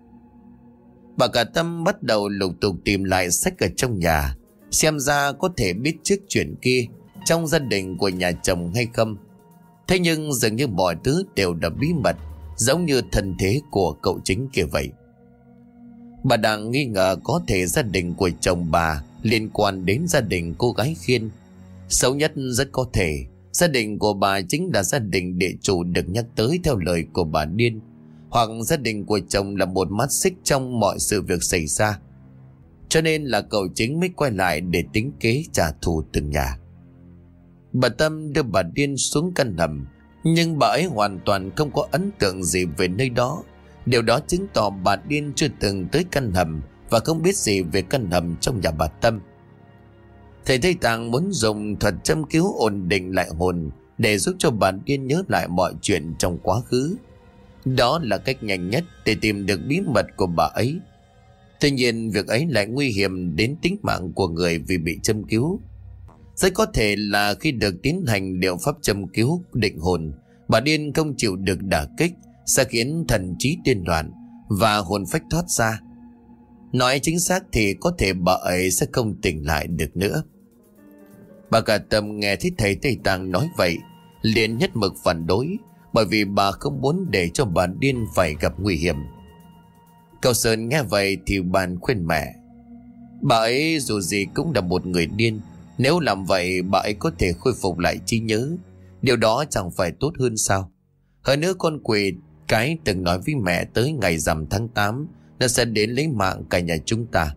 Bà cả tâm bắt đầu lục tục tìm lại sách ở trong nhà, Xem ra có thể biết trước chuyện kia Trong gia đình của nhà chồng hay không. Thế nhưng dường như mọi thứ đều đã bí mật. Giống như thân thế của cậu chính kia vậy Bà đang nghi ngờ có thể gia đình của chồng bà liên quan đến gia đình cô gái Khiên. Xấu nhất rất có thể, gia đình của bà chính là gia đình địa chủ được nhắc tới theo lời của bà Điên hoặc gia đình của chồng là một mắt xích trong mọi sự việc xảy ra. Cho nên là cậu chính mới quay lại để tính kế trả thù từng nhà. Bà Tâm đưa bà Điên xuống căn hầm nhưng bà ấy hoàn toàn không có ấn tượng gì về nơi đó. Điều đó chứng tỏ bà Điên chưa từng tới căn hầm và không biết gì về căn hầm trong nhà bà Tâm. Thầy Tây Tạng muốn dùng thuật châm cứu ổn định lại hồn để giúp cho bà Điên nhớ lại mọi chuyện trong quá khứ. Đó là cách nhanh nhất để tìm được bí mật của bà ấy. Tuy nhiên, việc ấy lại nguy hiểm đến tính mạng của người vì bị châm cứu. Rất có thể là khi được tiến hành liệu pháp châm cứu định hồn, bà Điên không chịu được đả kích sẽ khiến thần trí điên loạn và hồn phách thoát ra Nói chính xác thì có thể bà ấy sẽ không tỉnh lại được nữa. Bà cả tâm nghe thấy thầy Tây Tạng nói vậy, liền nhất mực phản đối, bởi vì bà không muốn để cho bà điên phải gặp nguy hiểm. Cao Sơn nghe vậy thì bàn khuyên mẹ. Bà ấy dù gì cũng là một người điên, nếu làm vậy, bà ấy có thể khôi phục lại trí nhớ. Điều đó chẳng phải tốt hơn sao? Hơn nữa con quỷ cái từng nói với mẹ tới ngày rằm tháng 8 nó sẽ đến lấy mạng cả nhà chúng ta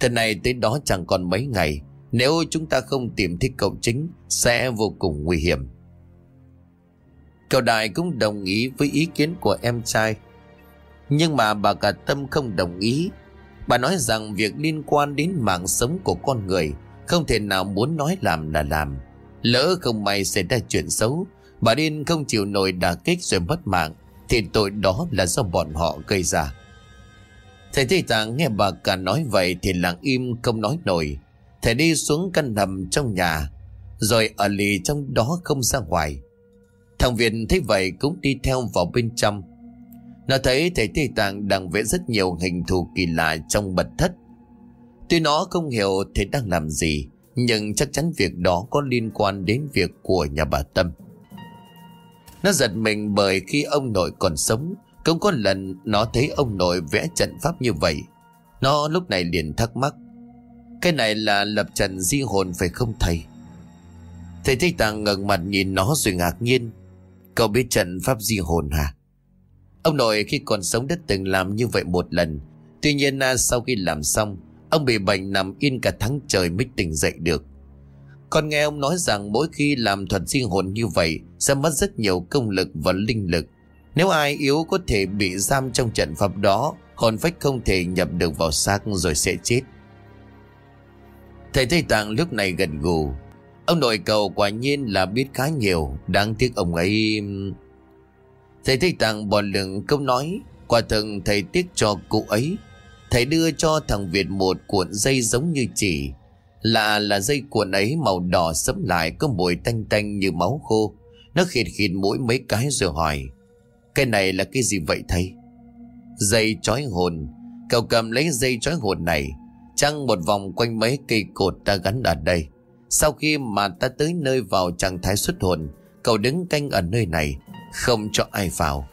Thật này tới đó chẳng còn mấy ngày, Nếu chúng ta không tìm thấy cậu chính, Sẽ vô cùng nguy hiểm Cậu đại cũng đồng ý với ý kiến của em trai Nhưng mà bà cả tâm không đồng ý Bà nói rằng việc liên quan đến mạng sống của con người không thể nào muốn nói làm là làm Lỡ không may xảy ra chuyện xấu Bà điên không chịu nổi đả kích rồi mất mạng Thì tội đó là do bọn họ gây ra Thầy Tây Tạng nghe bà cả nói vậy thì lặng im không nói nổi. Thầy đi xuống căn hầm trong nhà, rồi ở lì trong đó không ra ngoài. Thằng Việt thấy vậy cũng đi theo vào bên trong. Nó thấy thầy Tây Tạng đang vẽ rất nhiều hình thù kỳ lạ trong bật thất. Tuy nó không hiểu thầy đang làm gì, nhưng chắc chắn việc đó có liên quan đến việc của nhà bà Tâm. Nó giật mình bởi khi ông nội còn sống, không có lần nó thấy ông nội vẽ trận pháp như vậy. Nó lúc này liền thắc mắc Cái này là lập trận di hồn phải không thầy? Thầy Thích Tàng ngẩng mặt nhìn nó rồi ngạc nhiên Cậu biết trận pháp di hồn hả? Ông nội khi còn sống đã từng làm như vậy một lần Tuy nhiên à, sau khi làm xong Ông bị bệnh nằm yên cả tháng trời mới tỉnh dậy được. Con nghe ông nói rằng mỗi khi làm thuật di hồn như vậy, Sẽ mất rất nhiều công lực và linh lực. Nếu ai yếu có thể bị giam trong trận pháp đó, Hồn phách không thể nhập được vào xác rồi sẽ chết. Thầy Tây Tạng lúc này gần gù. Ông nội cầu quả nhiên là biết khá nhiều, Đáng tiếc ông ấy. Thầy Tây Tạng bỏ lửng câu nói, Quả thật thầy tiếc cho cụ ấy. Thầy đưa cho thằng Việt một cuộn dây giống như chỉ. Lạ là dây cuộn ấy màu đỏ sẫm lại, Có mùi tanh tanh như máu khô. Nó khịt khịt mũi mấy cái rồi hỏi, Cái này là cái gì vậy thầy? Dây trói hồn. Cậu cầm lấy dây trói hồn này Trăng một vòng quanh mấy cây cột ta gắn ở đây. Sau khi mà ta tới nơi vào trạng thái xuất hồn, Cậu đứng canh ở nơi này, Không cho ai vào.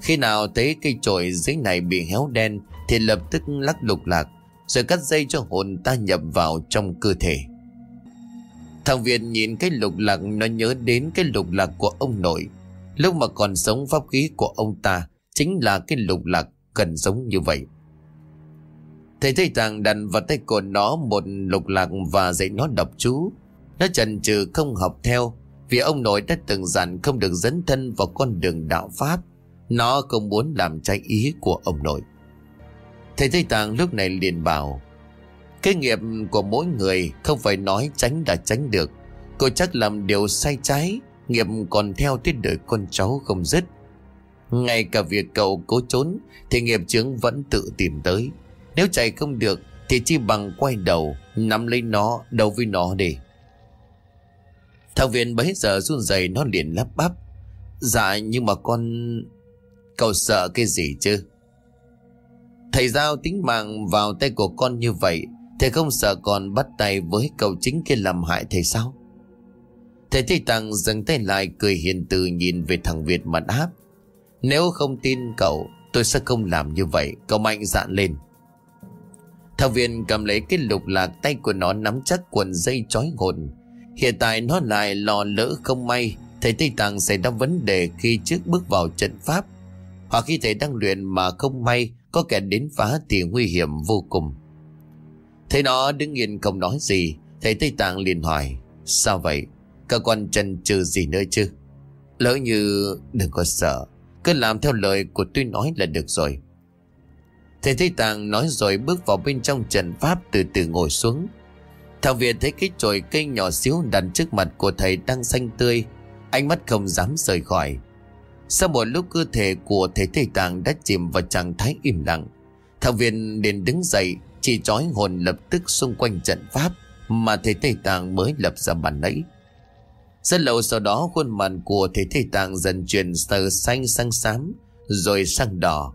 Khi nào thấy cây chổi dưới này bị héo đen thì lập tức lắc lục lạc, Rồi cắt dây cho hồn ta nhập vào trong cơ thể Thằng Việt nhìn cái lục lạc, Nó nhớ đến cái lục lạc của ông nội Lúc mà còn sống, pháp khí của ông ta Chính là cái lục lạc cần giống như vậy Thầy thầy thằng đặt vào tay của nó một lục lạc và dạy nó đọc chú. Nó chần chừ không học theo, vì ông nội đã từng dặn không được dấn thân vào con đường đạo Pháp. Nó không muốn làm trái ý của ông nội. Thầy Tây Tạng lúc này liền bảo Cái nghiệp của mỗi người không phải nói tránh đã tránh được. Cô chắc làm điều sai trái, nghiệp còn theo tiết đời con cháu không dứt. Ngay cả việc cậu cố trốn thì nghiệp chướng vẫn tự tìm tới. Nếu chạy không được Thì chi bằng quay đầu Nắm lấy nó đầu với nó đi Thằng viện bấy giờ run rẩy Nó liền lắp bắp Dạ nhưng mà con Cậu sợ cái gì chứ Thầy giao tính mạng vào tay của con như vậy, Thầy không sợ còn bắt tay với cậu chính kia làm hại thầy sao Thầy Tây Tạng dừng tay lại cười hiền từ nhìn về thằng Việt mà đáp, Nếu không tin cậu, tôi sẽ không làm như vậy, Cậu mạnh dạn lên thằng việt cầm lấy cái lục lạc tay của nó nắm chắc quần dây trói hồn. Hiện tại nó lại lo lỡ không may, thầy Tây Tạng xảy ra vấn đề khi trước bước vào trận pháp. Hoặc khi thầy đang luyện mà không may có kẻ đến phá thì nguy hiểm vô cùng. Thấy nó đứng yên không nói gì, thầy Tây Tạng liền hỏi, sao vậy? cơ quan chân trừ gì nữa chứ? Lỡ như đừng có sợ, cứ làm theo lời của tôi nói là được rồi. Thầy Tây Tạng nói rồi bước vào bên trong trần pháp từ từ ngồi xuống. Thằng Việt thấy cái chồi cây nhỏ xíu đặt trước mặt của thầy đang xanh tươi. Ánh mắt không dám rời khỏi. Sau một lúc cơ thể của thầy Tây Tàng đã chìm vào trạng thái im lặng. Thảo Viên liền đứng dậy, chỉ trói hồn lập tức xung quanh trận pháp mà thầy Tây Tàng mới lập ra bàn nãy. Rất lâu sau đó khuôn mặt của thầy Tây Tàng dần chuyển từ xanh sang xám rồi sang đỏ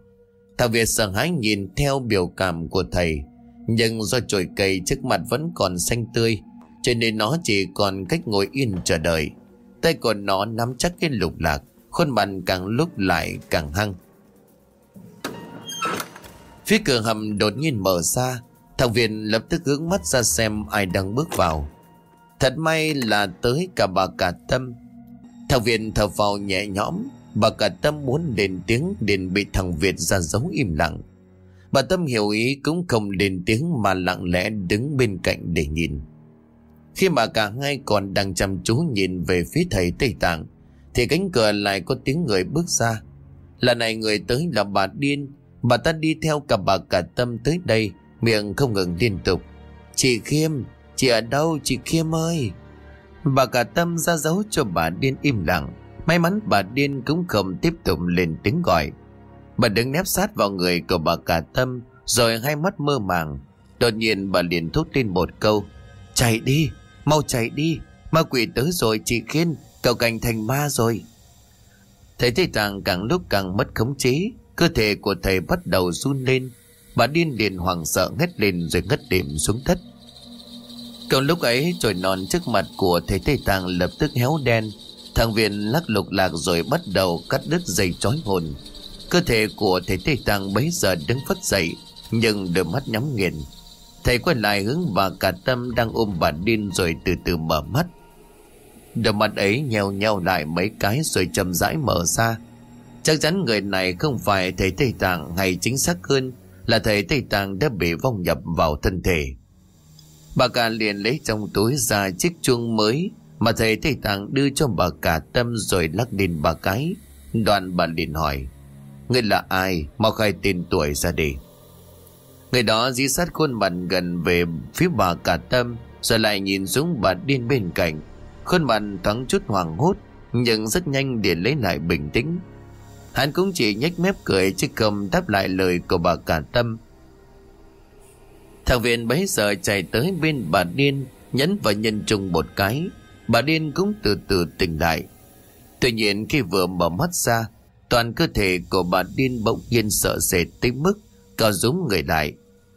Thảo Việt sợ hãi nhìn theo biểu cảm của thầy Nhưng do chồi cây trước mặt vẫn còn xanh tươi Cho nên nó chỉ còn cách ngồi yên chờ đợi Tay của nó nắm chắc cái lục lạc Khuôn mặt càng lúc lại càng hăng Phía cửa hầm đột nhiên mở ra, Thằng Việt lập tức hướng mắt ra xem ai đang bước vào Thật may là tới cả bà cả tâm Thằng Việt thở vào nhẹ nhõm, Bà cả tâm muốn lên tiếng đền bị thằng Việt ra dấu im lặng. Bà Tâm hiểu ý cũng không lên tiếng mà lặng lẽ đứng bên cạnh để nhìn. Khi mà cả hai còn đang chăm chú nhìn về phía thầy Tây Tạng thì cánh cửa lại có tiếng người bước ra. Lần này người tới là bà Điên. Bà ta đi theo cả bà cả Tâm tới đây miệng không ngừng liên tục. Chị Khiêm, chị ở đâu chị Khiêm ơi? Bà cả Tâm ra dấu cho bà Điên im lặng. May mắn bà điên cũng không tiếp tục lên tiếng gọi. Bà đứng nép sát vào người của bà cả tâm, rồi hai mắt mơ màng. Đột nhiên bà liền thốt lên một câu. Chạy đi, mau chạy đi, ma quỷ tới rồi chị Khiên, cậu cảnh thành ma rồi. Thầy Tây Tạng càng lúc càng mất khống chế, cơ thể của thầy bắt đầu run lên. Bà điên liền hoảng sợ ngất lên rồi ngất đệm xuống đất. Còn lúc ấy trồi non trước mặt của thầy Tây Tạng lập tức héo đen Thằng Viện lắc lục lạc rồi bắt đầu cắt đứt dây trói hồn. Cơ thể của thầy Tây Tạng bấy giờ đứng phất dậy, nhưng đôi mắt nhắm nghiền. Thầy quay lại hướng bà cả tâm đang ôm bà điên rồi từ từ mở mắt. Đôi mắt ấy nheo nheo lại mấy cái rồi chậm rãi mở ra. Chắc chắn người này không phải thầy Tây Tạng hay chính xác hơn là thầy Tây Tạng đã bị vong nhập vào thân thể. Bà cả liền lấy trong túi ra chiếc chuông mới mà thầy Tây Tạng đưa cho bà cả tâm rồi lắc lên bà cái. đoàn bà liền hỏi, Ngươi là ai? Mau khai tên tuổi ra đi. Người đó dí sát khuôn mặt gần về phía bà cả tâm rồi lại nhìn xuống bà điên bên cạnh. Khuôn mặt thoáng chút hoảng hốt nhưng rất nhanh để lấy lại bình tĩnh. Hắn cũng chỉ nhếch mép cười chứ không đáp lại lời của bà cả tâm. Thằng viện bấy giờ chạy tới bên bà điên nhấn vào nhân trung một cái. Bà điên cũng từ từ tỉnh lại. Tuy nhiên khi vừa mở mắt ra toàn cơ thể của bà điên bỗng nhiên sợ sệt tới mức cao rúm người lại.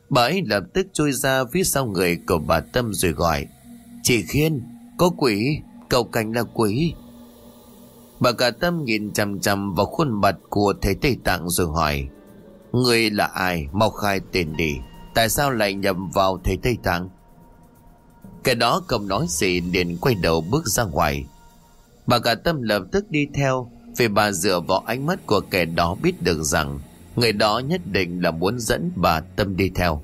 Bà ấy lập tức trôi ra phía sau người của bà Tâm rồi gọi. Chị Khiên, có quỷ, cầu cảnh là quỷ. Bà cả Tâm nhìn chằm chằm vào khuôn mặt của thầy Tây Tạng rồi hỏi. Người là ai? Mau khai tên đi. Tại sao lại nhầm vào thầy Tây Tạng? Cái đó cầm nói gì liền quay đầu bước ra ngoài. Bà cả Tâm lập tức đi theo vì bà dựa vào ánh mắt của kẻ đó biết được rằng người đó nhất định là muốn dẫn bà Tâm đi theo.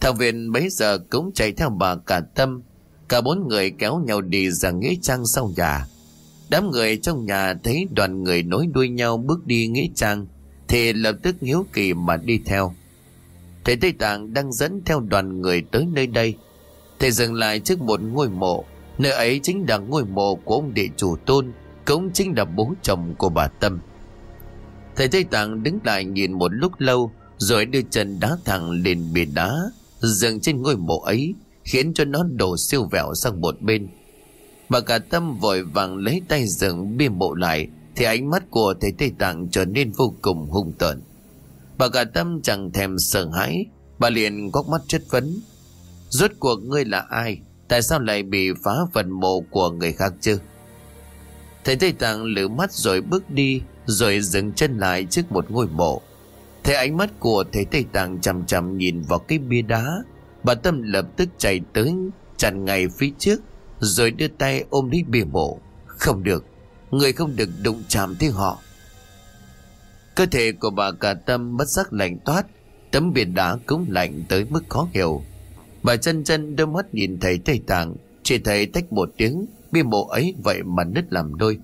Thằng Viện bấy giờ cũng chạy theo bà cả Tâm. Cả bốn người kéo nhau đi ra nghĩa trang sau nhà. Đám người trong nhà thấy đoàn người nối đuôi nhau bước đi nghĩa trang thì lập tức hiếu kỳ mà đi theo. Thầy Tây Tạng đang dẫn theo đoàn người tới nơi đây. Thầy dừng lại trước một ngôi mộ. Nơi ấy chính là ngôi mộ của ông địa chủ tôn, cũng chính là bố chồng của bà Tâm. Thầy Tây Tạng đứng lại nhìn một lúc lâu rồi đưa chân đá thẳng lên bìa đá dừng trên ngôi mộ ấy khiến cho nó đổ siêu vẹo sang một bên. Bà cả tâm vội vàng lấy tay dựng bia mộ lại thì ánh mắt của thầy Tây Tạng trở nên vô cùng hung tợn. Bà cả tâm chẳng thèm sợ hãi, bà liền góc mắt chất vấn. Rốt cuộc ngươi là ai? Tại sao lại bị phá phần mộ của người khác chứ? Thầy Tây Tạng lử mắt rồi bước đi rồi dừng chân lại trước một ngôi mộ. Thấy ánh mắt của thầy Tây Tạng chằm chằm nhìn vào cái bia đá, bà Tâm lập tức chạy tới chặn ngay phía trước rồi đưa tay ôm lấy bia mộ. Không được, người không được đụng chạm tới họ. Cơ thể của bà cả Tâm bất giác lạnh toát, tấm bia đá cũng lạnh tới mức khó hiểu. Bà chân chân đôi mắt nhìn thấy Tây Tạng, chỉ thấy tách một tiếng, bia mộ ấy vậy mà nứt làm đôi.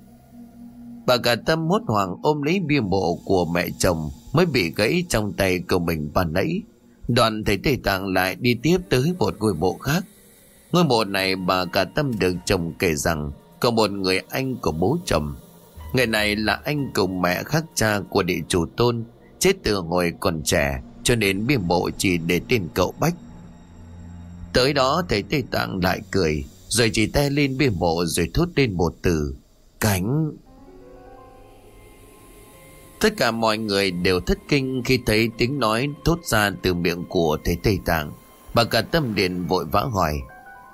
Bà cả Tâm hốt hoảng ôm lấy bia mộ của mẹ chồng mới bị gãy trong tay của mình bà nãy. Đoàn thấy Tây Tạng lại đi tiếp tới một ngôi mộ khác. Ngôi mộ này bà cả tâm được chồng kể rằng có một người anh của bố chồng. Người này là anh cùng mẹ khác cha của địa chủ tôn, chết từ hồi còn trẻ, cho nên bia mộ chỉ để tên cậu Bách. Tới đó thấy Tây Tạng lại cười, rồi chỉ tay lên bia mộ rồi thốt lên một từ, cánh. Tất cả mọi người đều thất kinh khi thấy tiếng nói thốt ra từ miệng của thầy Tây Tạng. Bà cả tâm điện vội vã hỏi.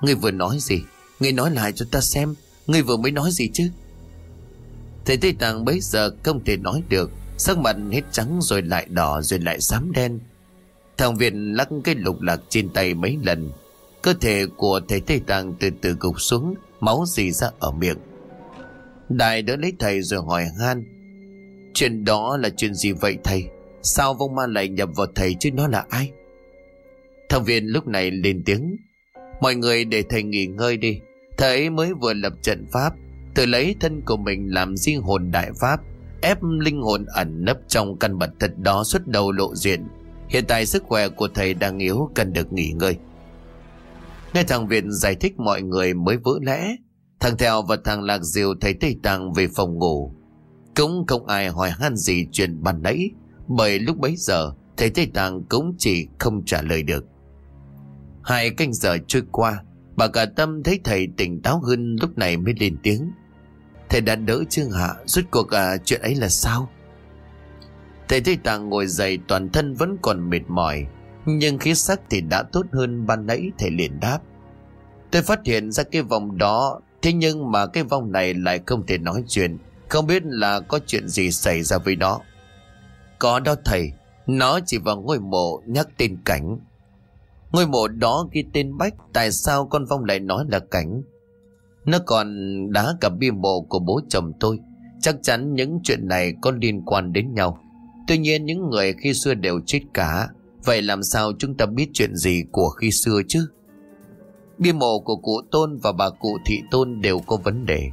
Ngươi vừa nói gì? Ngươi nói lại cho ta xem. Ngươi vừa mới nói gì chứ? Thầy Tây Tạng bấy giờ không thể nói được. Sắc mặt hết trắng rồi lại đỏ rồi lại xám đen. Thằng Việt lắc cái lục lạc trên tay mấy lần. Cơ thể của thầy Tây Tạng từ từ gục xuống, máu dì ra ở miệng. Đại đỡ lấy thầy rồi hỏi han Chuyện đó là chuyện gì vậy thầy? Sao vong ma lại nhập vào thầy chứ nó là ai? Thằng viên lúc này lên tiếng. Mọi người để thầy nghỉ ngơi đi. Thầy ấy mới vừa lập trận pháp, Tự lấy thân của mình làm riêng hồn đại pháp, Ép linh hồn ẩn nấp trong căn bật thật đó xuất đầu lộ diện. Hiện tại sức khỏe của thầy đang yếu, Cần được nghỉ ngơi. Nghe thằng Việt giải thích mọi người mới vỡ lẽ. Thằng Theo và thằng Lạc Diều thấy Tây Tạng về phòng ngủ cũng không ai hỏi han gì chuyện ban nãy Bởi lúc bấy giờ Thầy Tây Tạng cũng chỉ không trả lời được. Hai canh giờ trôi qua Bà cả tâm thấy thầy tỉnh táo hơn Lúc này mới lên tiếng. Thầy đã đỡ chưa hạ Rốt cuộc à, chuyện ấy là sao? Thầy Tây Tạng ngồi dậy Toàn thân vẫn còn mệt mỏi Nhưng khí sắc thì đã tốt hơn ban nãy Thầy liền đáp. Tôi phát hiện ra cái vòng đó Thế nhưng mà cái vòng này lại không thể nói chuyện không biết là có chuyện gì xảy ra với nó. Có đó thầy, Nó chỉ vào ngôi mộ nhắc tên cảnh. Ngôi mộ đó ghi tên Bách, Tại sao con Phong lại nói là cảnh? Nó còn đá cả bia mộ của bố chồng tôi. Chắc chắn những chuyện này có liên quan đến nhau. Tuy nhiên những người khi xưa đều chết cả. Vậy làm sao chúng ta biết chuyện gì của khi xưa chứ? Bia mộ của cụ Tôn và bà cụ Thị Tôn đều có vấn đề.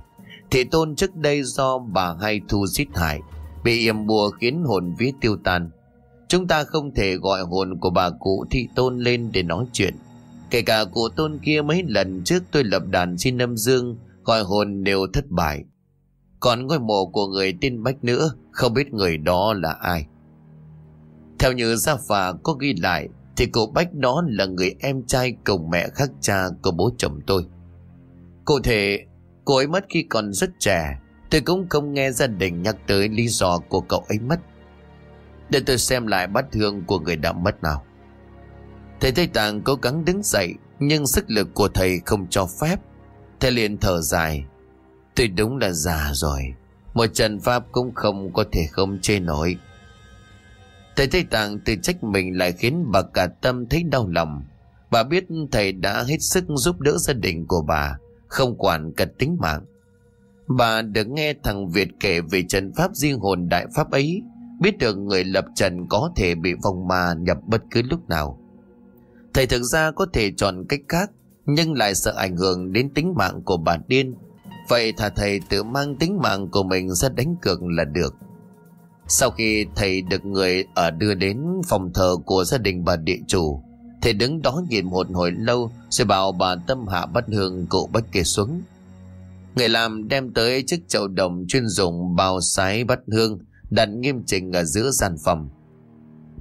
Thị Tôn trước đây do bà hay thu giết hại, Bị yểm bùa khiến hồn vía tiêu tan. Chúng ta không thể gọi hồn của bà cụ Thị Tôn lên để nói chuyện. Kể cả cụ Tôn kia mấy lần trước tôi lập đàn xin âm dương, Gọi hồn đều thất bại. Còn ngôi mộ của người tên Bách nữa, Không biết người đó là ai. Theo như gia phà có ghi lại, Thì cụ Bách đó là người em trai cùng mẹ khác cha của bố chồng tôi. Cụ thể Cô ấy mất khi còn rất trẻ. Tôi cũng không nghe gia đình nhắc tới lý do của cậu ấy mất. Để tôi xem lại bát thương của người đã mất nào. Thầy Tây Tạng cố gắng đứng dậy, Nhưng sức lực của thầy không cho phép. Thầy liền thở dài. Tôi đúng là già rồi. Một trận pháp cũng không có thể không chê nổi. Thầy Tây Tạng tự trách mình lại khiến bà cả tâm thấy đau lòng. Bà biết thầy đã hết sức giúp đỡ gia đình của bà. Không quản cả tính mạng. Bà được nghe thằng Việt kể về trận pháp riêng hồn đại pháp ấy, Biết được người lập trần có thể bị vòng ma nhập bất cứ lúc nào. Thầy thực ra có thể chọn cách khác, Nhưng lại sợ ảnh hưởng đến tính mạng của bà điên. Vậy thà thầy tự mang tính mạng của mình ra đánh cược là được. Sau khi thầy được người ở đưa đến phòng thờ của gia đình bà địa chủ Thầy đứng đó nhìn một hồi lâu Rồi bảo bà tâm hạ bắt hương cụ bách kê xuống Người làm đem tới chiếc chậu đồng chuyên dùng bao sái bắt hương đặt nghiêm chỉnh ở giữa gian phòng.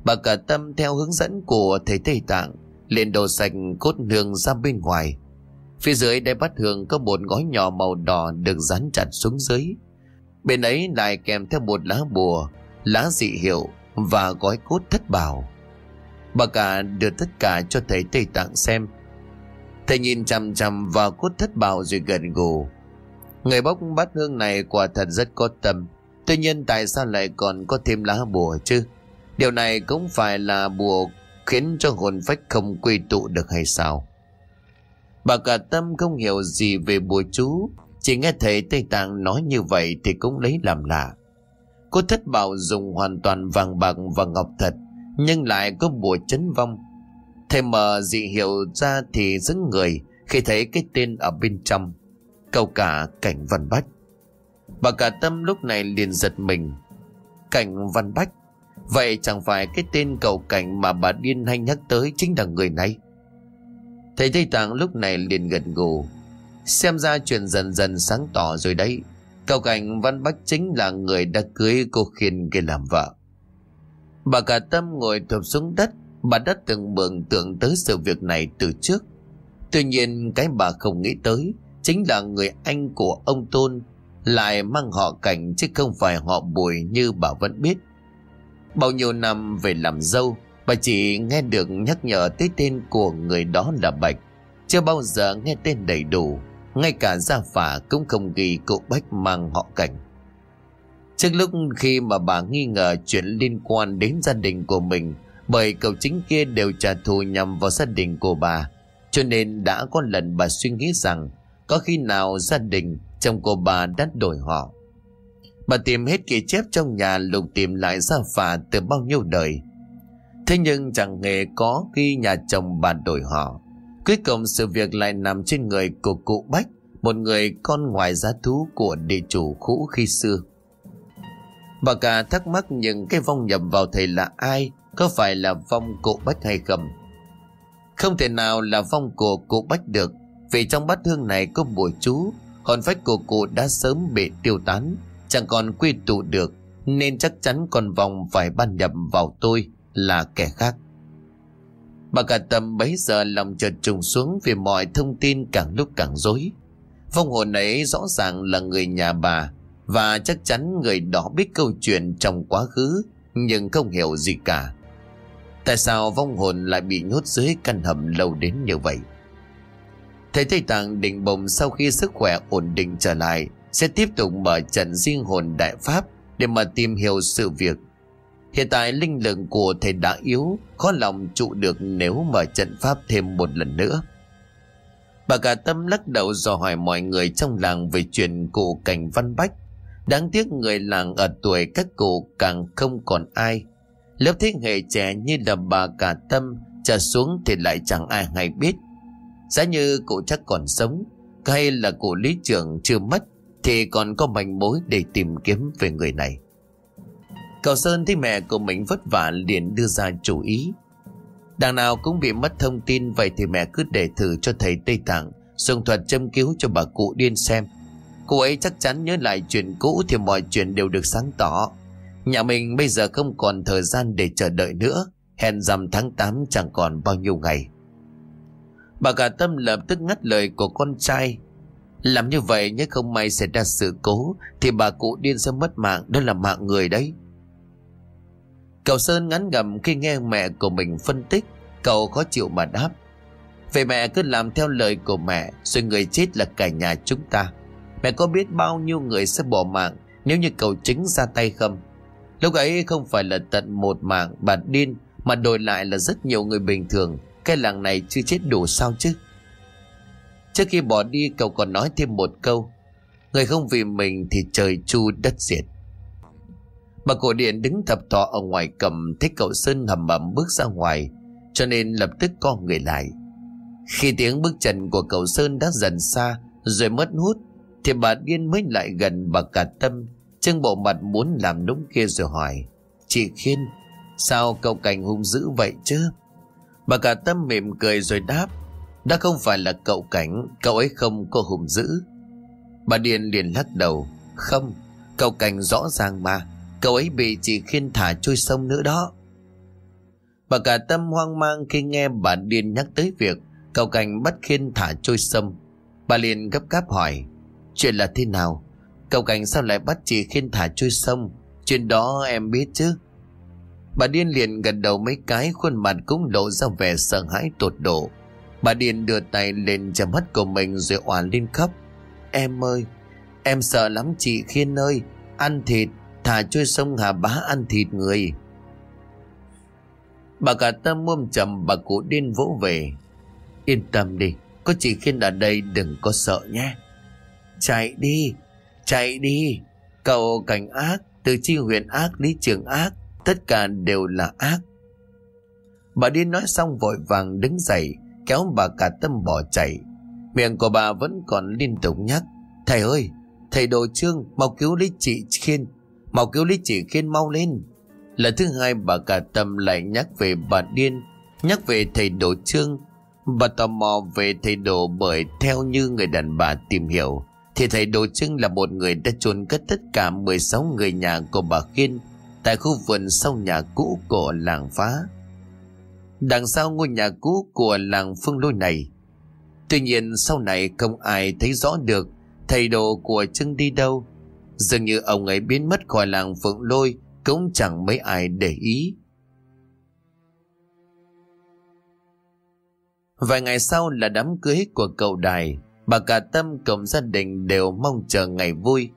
Bà cả tâm theo hướng dẫn của thầy Tây Tạng liền đồ sạch cốt hương ra bên ngoài. Phía dưới đáy bắt hương có một gói nhỏ màu đỏ được dán chặt xuống dưới. Bên ấy lại kèm theo một lá bùa, lá dị hiệu và gói cốt thất bảo. Bà cả đưa tất cả cho thầy Tây Tạng xem. Thầy nhìn chằm chằm vào cốt thất bảo rồi gần gù. Người bốc bát hương này quả thật rất có tâm. Tuy nhiên tại sao lại còn có thêm lá bùa chứ? Điều này cũng phải là bùa khiến cho hồn phách không quy tụ được hay sao? Bà cả tâm không hiểu gì về bùa chú, chỉ nghe thầy Tây Tạng nói như vậy thì cũng lấy làm lạ. Cô thất bảo dùng hoàn toàn vàng bạc và ngọc thật, nhưng lại có bùa chấn vong. Thầy mờ dị hiệu ra thì dứng người khi thấy cái tên ở bên trong cầu cả cảnh văn bách. Bà cả tâm lúc này liền giật mình. Cảnh văn bách? Vậy chẳng phải cái tên cầu cảnh mà bà điên hay nhắc tới chính là người này? Thầy tây tạng lúc này liền gật gù. Xem ra chuyện dần dần sáng tỏ rồi đấy. Cầu cảnh văn bách chính là người đã cưới cô khiên kia làm vợ bà cả tâm ngồi thụp xuống đất bà đã từng mường tượng tới sự việc này từ trước tuy nhiên cái bà không nghĩ tới chính là người anh của ông Tôn lại mang họ cảnh chứ không phải họ bùi như bà vẫn biết. Bao nhiêu năm về làm dâu, bà chỉ nghe được nhắc nhở tới tên của người đó là Bạch, chưa bao giờ nghe tên đầy đủ, ngay cả gia phả cũng không ghi cụ Bách mang họ cảnh. Trước lúc khi mà bà nghi ngờ chuyện liên quan đến gia đình của mình bởi cậu chính kia đều trả thù nhằm vào gia đình của bà, cho nên đã có lần bà suy nghĩ rằng có khi nào gia đình chồng của bà đã đổi họ. Bà tìm hết ghi chép trong nhà lục tìm lại gia phả từ bao nhiêu đời. Thế nhưng chẳng hề có khi nhà chồng bà đổi họ. Cuối cùng sự việc lại nằm trên người của cụ Bách Một người con ngoài giá thú của địa chủ cũ khi xưa. Bà cả thắc mắc những cái vong nhập vào thầy là ai, Có phải là vong cụ Bách hay không? Không thể nào là vong của cụ Bách được, vì trong bát hương này có bùa chú, Hồn phách của cụ đã sớm bị tiêu tán, Chẳng còn quy tụ được, Nên chắc chắn con vòng phải ban nhập vào tôi Là kẻ khác. Bà cả tâm bấy giờ lòng chợt trùng xuống Vì mọi thông tin càng lúc càng dối Vong hồn ấy rõ ràng là người nhà bà và chắc chắn người đó biết câu chuyện trong quá khứ, Nhưng không hiểu gì cả. Tại sao vong hồn lại bị nhốt dưới căn hầm lâu đến như vậy? Thầy Tây Tạng định bồng sau khi sức khỏe ổn định trở lại, sẽ tiếp tục mở trận riêng hồn đại pháp để mà tìm hiểu sự việc. Hiện tại linh lực của thầy đã yếu, Khó lòng trụ được nếu mở trận pháp thêm một lần nữa. Bà cả tâm lắc đầu dò hỏi mọi người trong làng về chuyện cụ cảnh văn bách. Đáng tiếc người làng ở tuổi các cụ càng không còn ai. Lớp thế hệ trẻ như là bà cả tâm, Trở xuống thì lại chẳng ai hay biết. Giá như cụ chắc còn sống Hay là cụ lý trưởng chưa mất, Thì còn có manh mối để tìm kiếm về người này. Cậu Sơn thấy mẹ của mình vất vả liền đưa ra chủ ý. Đằng nào cũng bị mất thông tin, Vậy thì mẹ cứ để thử cho thầy Tây Tạng Dùng thuật châm cứu cho bà cụ điên xem. Cô ấy chắc chắn nhớ lại chuyện cũ Thì mọi chuyện đều được sáng tỏ. Nhà mình bây giờ không còn thời gian để chờ đợi nữa. Hẹn rằm tháng 8 chẳng còn bao nhiêu ngày. Bà cả tâm lập tức ngắt lời của con trai. Làm như vậy nếu không may xảy ra sự cố Thì bà cụ điên sẽ mất mạng. Đó là mạng người đấy. Cậu Sơn ngắn ngầm khi nghe mẹ của mình phân tích, Cậu khó chịu mà đáp. Vậy mẹ cứ làm theo lời của mẹ, Rồi người chết là cả nhà chúng ta. Mẹ có biết bao nhiêu người sẽ bỏ mạng Nếu như cậu chính ra tay không? Lúc ấy không phải là tận một mạng bà điên, Mà đổi lại là rất nhiều người bình thường. Cái làng này chưa chết đủ sao chứ? Trước khi bỏ đi, cậu còn nói thêm một câu. Người không vì mình thì trời chu đất diệt. Bà cổ điện đứng thập thọ ở ngoài cầm, Thấy cậu Sơn hầm ẩm bước ra ngoài, Cho nên lập tức co người lại. Khi tiếng bước chân của cậu Sơn đã dần xa, Rồi mất hút thì bà điên mới lại gần bà cả tâm Trưng bộ mặt muốn làm đúng kia rồi hỏi, Chị Khiên, Sao cậu cảnh hung dữ vậy chứ? Bà cả tâm mỉm cười rồi đáp, Đã không phải là cậu cảnh Cậu ấy không có hung dữ. Bà Điên liền lắc đầu, Không, Cậu cảnh rõ ràng mà, Cậu ấy bị chị Khiên thả trôi sông nữa đó. Bà cả tâm hoang mang khi nghe bà Điên nhắc tới việc Cậu cảnh bắt Khiên thả trôi sông. Bà liền gấp gáp hỏi Chuyện là thế nào? Cậu cảnh sao lại bắt chị Khiên thả trôi sông? Chuyện đó em biết chứ? Bà Điên liền gật đầu mấy cái, Khuôn mặt cũng lộ ra vẻ sợ hãi tột độ. Bà Điên đưa tay lên chầm mắt của mình Rồi òa lên khóc. Em ơi, Em sợ lắm chị Khiên ơi. Ăn thịt, Thả trôi sông Hà Bá? Ăn thịt người. Bà cả tâm muôn trầm bà cụ điên vỗ về. Yên tâm đi, Có chị Khiên ở đây đừng có sợ nhé. Chạy đi Chạy đi. Cậu cảnh ác, Từ chi huyện ác lý trường ác, Tất cả đều là ác. Bà điên nói xong vội vàng đứng dậy, Kéo bà cả tâm bỏ chạy. Miệng của bà vẫn còn liên tục nhắc, Thầy ơi, Thầy đồ trương, mau cứu lý chị Khiên, Mau cứu lý chị Khiên mau lên. Lần thứ hai bà cả tâm lại nhắc về bà điên, Nhắc về thầy đồ trương. Bà tò mò về thầy đồ bởi theo như người đàn bà tìm hiểu thì thầy đồ Trưng là một người đã chôn cất tất cả 16 người nhà của bà Khiên Tại khu vườn sau nhà cũ của làng phá. Đằng sau ngôi nhà cũ của làng phương lôi này, Tuy nhiên sau này không ai thấy rõ được Thầy đồ của Trưng đi đâu. Dường như ông ấy biến mất khỏi làng Phượng Lôi Cũng chẳng mấy ai để ý. Vài ngày sau là đám cưới của cậu đài. Bà cả tâm cùng gia đình đều mong chờ ngày vui.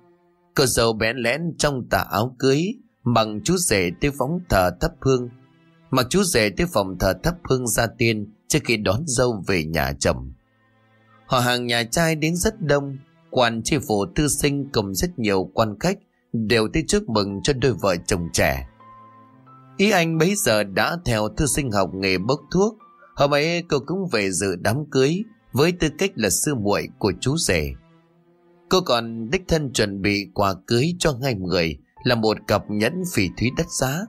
Cô dâu bén lén trong tà áo cưới Bằng chú rể tới phóng thờ thắp hương. Mặc chú rể tới phòng thờ thắp hương gia tiên Trước khi đón dâu về nhà chồng. Họ hàng nhà trai đến rất đông quan tri phủ tư sinh cùng rất nhiều quan khách đều tới chúc mừng cho đôi vợ chồng trẻ. Ý anh bấy giờ đã theo thư sinh học nghề bốc thuốc, hôm ấy cô cũng về dự đám cưới với tư cách là sư muội của chú rể. Cô còn đích thân chuẩn bị quà cưới cho hai người là một cặp nhẫn phỉ thúy đắt giá.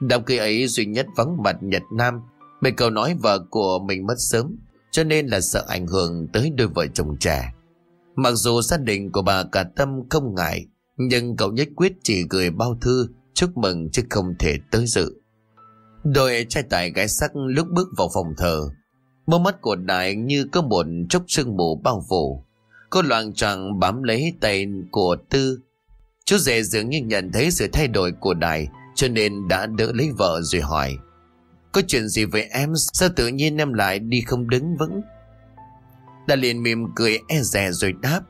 Đám cưới ấy duy nhất vắng mặt Nhật Nam bởi cầu nói vợ của mình mất sớm cho nên là sợ ảnh hưởng tới đôi vợ chồng trẻ. Mặc dù gia đình của bà cả tâm không ngại, nhưng cậu nhất quyết chỉ gửi bao thư chúc mừng chứ không thể tới dự. Đôi trai tài gái sắc lúc bước vào phòng thờ, mơ mắt của đại như có một chốc sương mù bao phủ. Cô loạn choạng bám lấy tay của Tư. Chú rể dường như nhận thấy sự thay đổi của đại, cho nên đã đỡ lấy vợ rồi hỏi. Có chuyện gì với em sao tự nhiên em lại đi không đứng vững? Đại liền mỉm cười e rè rồi đáp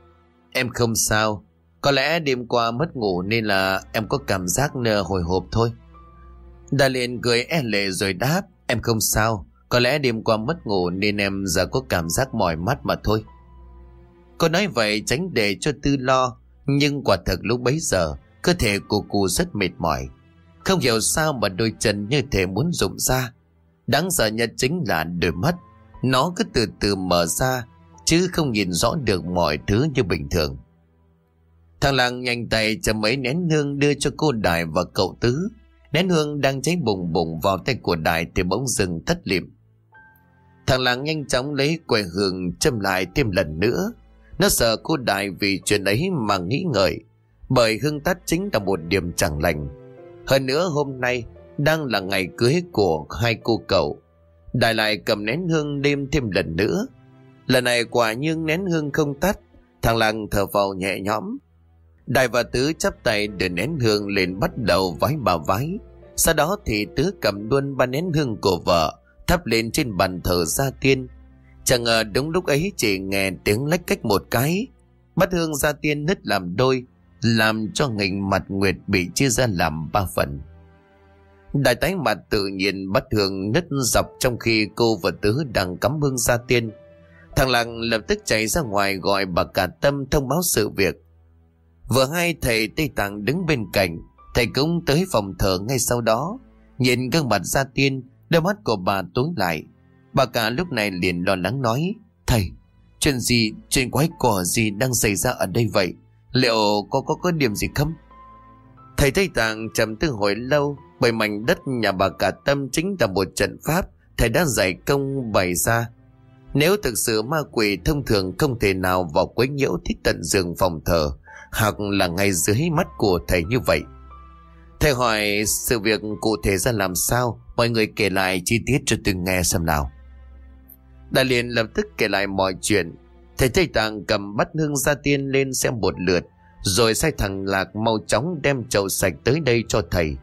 Em không sao Có lẽ đêm qua mất ngủ nên là em có cảm giác nờ hồi hộp thôi Đại liền cười e lệ rồi đáp Em không sao có lẽ đêm qua mất ngủ nên em giờ có cảm giác mỏi mắt mà thôi. Cô nói vậy tránh để cho Tư lo, Nhưng quả thật lúc bấy giờ, Cơ thể của cô rất mệt mỏi. Không hiểu sao mà đôi chân như thể muốn rụng ra. Đáng sợ nhất chính là đôi mắt. Nó cứ từ từ mở ra, Chứ không nhìn rõ được mọi thứ như bình thường. Thằng làng nhanh tay chầm mấy nén hương đưa cho cô Đại và cậu Tứ. Nén hương đang cháy bùng bùng vào tay của Đại thì bỗng dừng thất liệm. Thằng làng nhanh chóng lấy que hương châm lại thêm lần nữa. Nó sợ cô Đại vì chuyện ấy mà nghĩ ngợi, Bởi hương tắt chính là một điểm chẳng lành. Hơn nữa hôm nay đang là ngày cưới của hai cô cậu. Đại lại cầm nén hương đêm thêm lần nữa. Lần này quả nhưng nén hương không tắt, Thằng làng thở vào nhẹ nhõm. Đại và Tứ chắp tay để nén hương lên bắt đầu vái bà vái. Sau đó thì Tứ cầm luôn ba nén hương của vợ. Thắp lên trên bàn thờ gia tiên. Chẳng ngờ đúng lúc ấy chỉ nghe tiếng lách cách một cái. Bát hương gia tiên nứt làm đôi, Làm cho ngành mặt nguyệt bị chia ra làm ba phần. Đại tái mặt tự nhiên bắt hương nứt dọc trong khi cô và Tứ đang cắm hương gia tiên. Thằng Lăng lập tức chạy ra ngoài gọi bà cả tâm thông báo sự việc. Vừa hai thầy Tây Tạng đứng bên cạnh, Thầy cũng tới phòng thờ ngay sau đó, Nhìn gương mặt gia tiên Đôi mắt của bà tối lại. Bà cả lúc này liền lo lắng nói, Thầy, Chuyện gì, Chuyện quái cỏ gì đang xảy ra ở đây vậy? Liệu có có có điểm gì không? Thầy Tây Tạng trầm tư hồi lâu, Bởi mảnh đất nhà bà cả tâm Chính là một trận pháp, Thầy đã giải công bày ra. Nếu thực sự ma quỷ thông thường Không thể nào vào quấy nhiễu thích tận giường phòng thờ, hoặc là ngay dưới mắt của thầy như vậy. Thầy hỏi sự việc cụ thể ra làm sao, mọi người kể lại chi tiết cho tôi nghe xem nào. Đại liền lập tức kể lại mọi chuyện. Thầy Tây Tạng cầm bắt hương gia tiên lên xem một lượt, rồi sai thằng Lạc mau chóng đem chậu sạch tới đây cho thầy.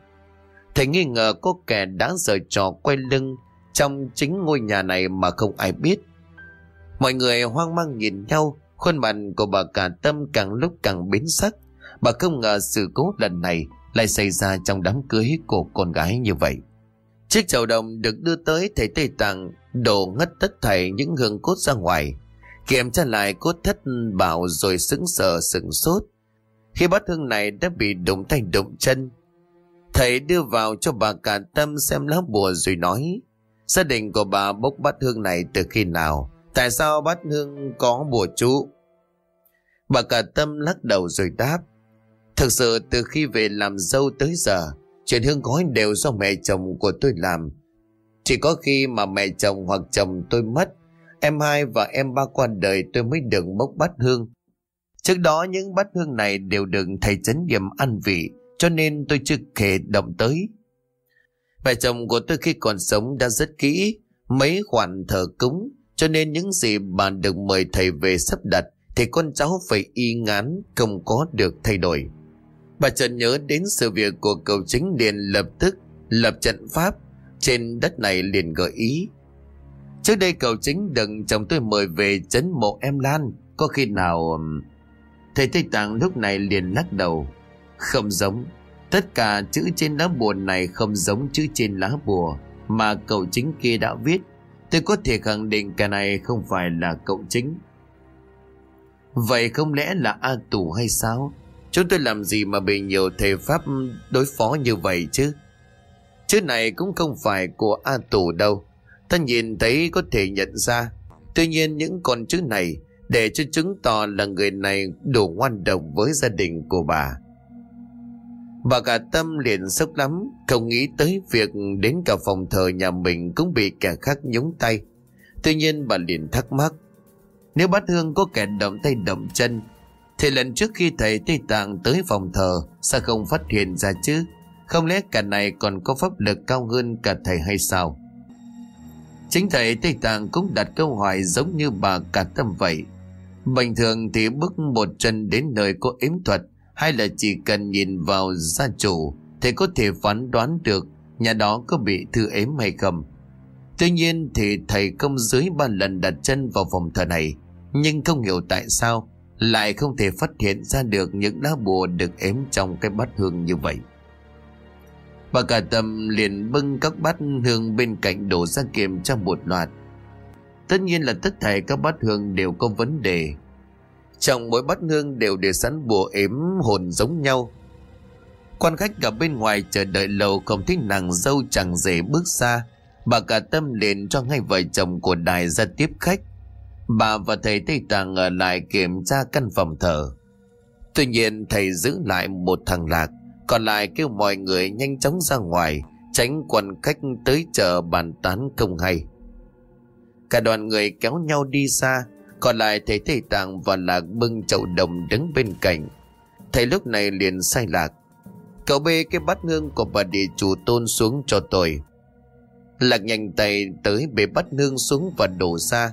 Thầy nghi ngờ có kẻ đã rời trò quay lưng trong chính ngôi nhà này mà không ai biết. Mọi người hoang mang nhìn nhau, Khuôn mặt của bà cả tâm càng lúc càng biến sắc. Bà không ngờ sự cố lần này lại xảy ra trong đám cưới của con gái như vậy. Chiếc chầu đồng được đưa tới thầy Tây Tạng, đổ ngất tất thảy những hương cốt ra ngoài. Kiểm tra lại cốt thất bảo rồi sững sờ sững sốt. Khi bát hương này đã bị đụng tay đụng chân. Thầy đưa vào cho bà cả tâm xem lá bùa rồi nói. Gia đình của bà bốc bát hương này từ khi nào? Tại sao bát hương có bùa chú? Bà cả tâm lắc đầu rồi đáp. Thực sự từ khi về làm dâu tới giờ, chuyện hương gói đều do mẹ chồng của tôi làm. Chỉ có khi mà mẹ chồng hoặc chồng tôi mất, em hai và em ba qua đời tôi mới được bốc bát hương. Trước đó những bát hương này đều được thầy chấn điểm ăn vị, cho nên tôi chưa kể động tới. Mẹ chồng của tôi khi còn sống đã rất kỹ, mấy khoản thờ cúng, cho nên những gì bà được mời thầy về sắp đặt thì con cháu phải y ngán không có được thay đổi. Bà chợt nhớ đến sự việc của cậu chính liền lập tức lập trận pháp trên đất này liền gợi ý. Trước đây cậu chính đừng chồng tôi mời về chấn mộ em Lan, có khi nào... Thầy Tây Tạng lúc này liền lắc đầu. Không giống, tất cả chữ trên lá bùa này không giống chữ trên lá bùa mà cậu chính kia đã viết. Tôi có thể khẳng định cái này không phải là cậu chính. Vậy không lẽ là A Tù hay sao? Chúng tôi làm gì mà bị nhiều thầy Pháp đối phó như vậy chứ? Chữ này cũng không phải của A Tù đâu. Ta nhìn thấy có thể nhận ra. Tuy nhiên những con chữ này để cho chứng tỏ là người này đủ ngoan độc với gia đình của bà. Bà cả tâm liền sốc lắm, không nghĩ tới việc đến cả phòng thờ nhà mình cũng bị kẻ khác nhúng tay. Tuy nhiên bà liền thắc mắc, nếu bát hương có kẻ động tay động chân thì lần trước khi thầy Tây Tạng tới phòng thờ, Sao không phát hiện ra chứ? Không lẽ cả này còn có pháp lực cao hơn cả thầy hay sao? Chính thầy Tây Tạng cũng đặt câu hỏi giống như bà cả tâm vậy. Bình thường thì bước một chân đến nơi có yếm thuật, Hay là chỉ cần nhìn vào gia chủ, Thì có thể phán đoán được Nhà đó có bị thư ếm hay không. Tuy nhiên thì thầy công dưới ba lần đặt chân vào phòng thờ này, Nhưng không hiểu tại sao lại không thể phát hiện ra được những lá bùa được ếm trong cái bát hương như vậy. Bà cả tâm liền bưng các bát hương bên cạnh đổ ra kiểm tra một loạt. Tất nhiên là tất thảy các bát hương đều có vấn đề. Trong mỗi bát hương đều để sẵn bùa ếm hồn giống nhau. Quan khách gặp bên ngoài chờ đợi lâu không thấy nàng dâu chẳng dễ bước xa. Bà cả tâm liền cho ngay vợ chồng của đài ra tiếp khách. Bà và thầy Tây Tạng ở lại kiểm tra căn phòng thờ. Tuy nhiên, thầy giữ lại một thằng lạc, Còn lại kêu mọi người nhanh chóng ra ngoài, Tránh quần khách tới chờ bàn tán không hay. Cả đoàn người kéo nhau đi xa, Còn lại thầy Tây Tạng và Lạc bưng chậu đồng đứng bên cạnh. Thầy lúc này liền sai Lạc. Cậu bê cái bát hương của bà địa chủ tôn xuống cho tôi. Lạc nhanh tay tới bê bát hương xuống và đổ ra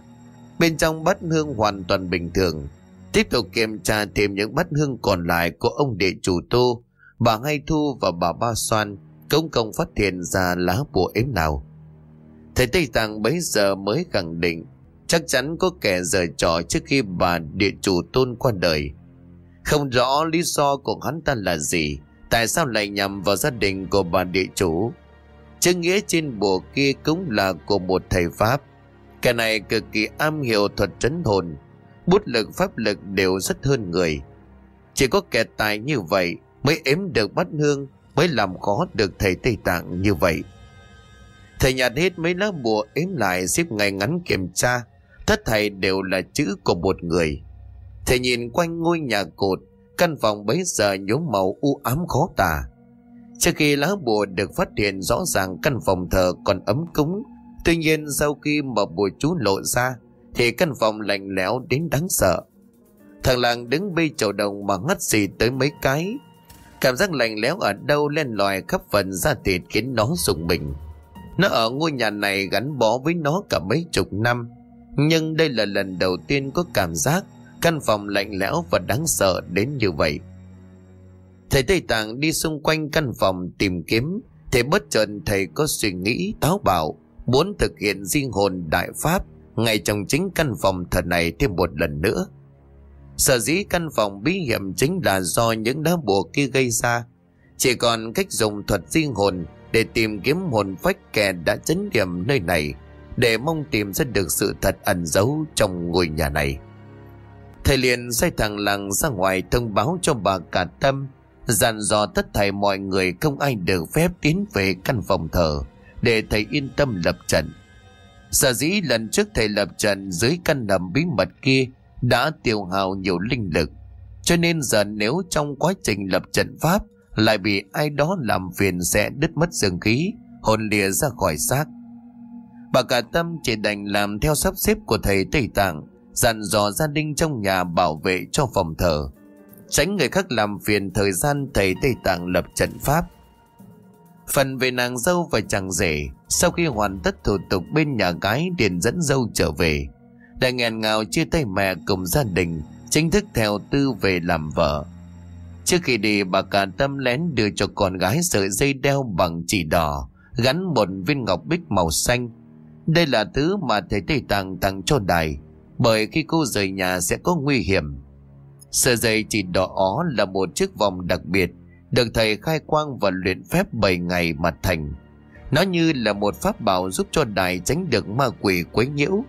Bên trong bát hương hoàn toàn bình thường. Tiếp tục kiểm tra thêm những bát hương còn lại của ông địa chủ tô. Bà Ngay Thu và bà Ba Soan Công công phát hiện ra lá bùa ếm nào. Thầy Tây Tạng bấy giờ mới khẳng định, Chắc chắn có kẻ giở trò trước khi bà địa chủ tôn qua đời. Không rõ lý do của hắn ta là gì, Tại sao lại nhằm vào gia đình của bà địa chủ? Chứ nghĩa trên bùa kia cũng là của một thầy Pháp. Kẻ này cực kỳ am hiểu thuật trấn hồn, Bút lực, pháp lực đều rất hơn người. Chỉ có kẻ tài như vậy Mới ếm được bắt hương, Mới làm khó được thầy Tây Tạng như vậy. Thầy nhặt hết mấy lá bùa ếm lại xếp ngày ngắn kiểm tra, Tất thầy đều là chữ của một người. Thầy nhìn quanh ngôi nhà cột, Căn phòng bấy giờ nhuốm màu u ám khó tả. Trước khi lá bùa được phát hiện, rõ ràng căn phòng thờ còn ấm cúng Tuy nhiên sau khi mở bùa chú lộ ra, Thì căn phòng lạnh lẽo đến đáng sợ. Thằng làng đứng bê chậu đồng mà ngất xì tới mấy cái. Cảm giác lạnh lẽo ở đâu lên loài khắp phần da thịt khiến nó rụng mình. Nó ở ngôi nhà này gắn bó với nó cả mấy chục năm. Nhưng đây là lần đầu tiên có cảm giác Căn phòng lạnh lẽo và đáng sợ đến như vậy. Thầy Tây Tạng đi xung quanh căn phòng tìm kiếm, Thì bất chợt thầy có suy nghĩ táo bạo. Muốn thực hiện di hồn đại pháp, Ngay trong chính căn phòng thật này thêm một lần nữa. Sở dĩ căn phòng bí hiểm chính là do những đá bùa kia gây ra. Chỉ còn cách dùng thuật di hồn Để tìm kiếm hồn phách kẻ đã chấn điểm nơi này, Để mong tìm ra được sự thật ẩn giấu trong ngôi nhà này. Thầy liền sai thằng làng ra ngoài thông báo cho bà cả tâm, dặn dò tất thảy mọi người không ai được phép tiến về căn phòng thờ để thầy yên tâm lập trận. Sở dĩ lần trước thầy lập trận dưới căn hầm bí mật kia đã tiêu hao nhiều linh lực, cho nên giờ nếu trong quá trình lập trận pháp lại bị ai đó làm phiền sẽ đứt mất dương khí, hồn lìa ra khỏi xác. Bà cả tâm chỉ đành làm theo sắp xếp của thầy Tây Tạng, dặn dò gia đình trong nhà bảo vệ cho phòng thờ tránh người khác làm phiền thời gian thầy Tây Tạng lập trận pháp. Phần về nàng dâu và chàng rể, sau khi hoàn tất thủ tục bên nhà gái điền dẫn dâu trở về, đã nghẹn ngào chia tay mẹ cùng gia đình, chính thức theo tư về làm vợ. Trước khi đi bà cả tâm lén đưa cho con gái sợi dây đeo bằng chỉ đỏ, gắn một viên ngọc bích màu xanh. Đây là thứ mà thầy Tây Tàng tặng cho đài, bởi khi cô rời nhà sẽ có nguy hiểm. Sợi dây chỉ đỏ ó là một chiếc vòng đặc biệt được thầy khai quang và luyện phép 7 ngày mà thành. Nó như là một pháp bảo giúp cho đài tránh được ma quỷ quấy nhiễu.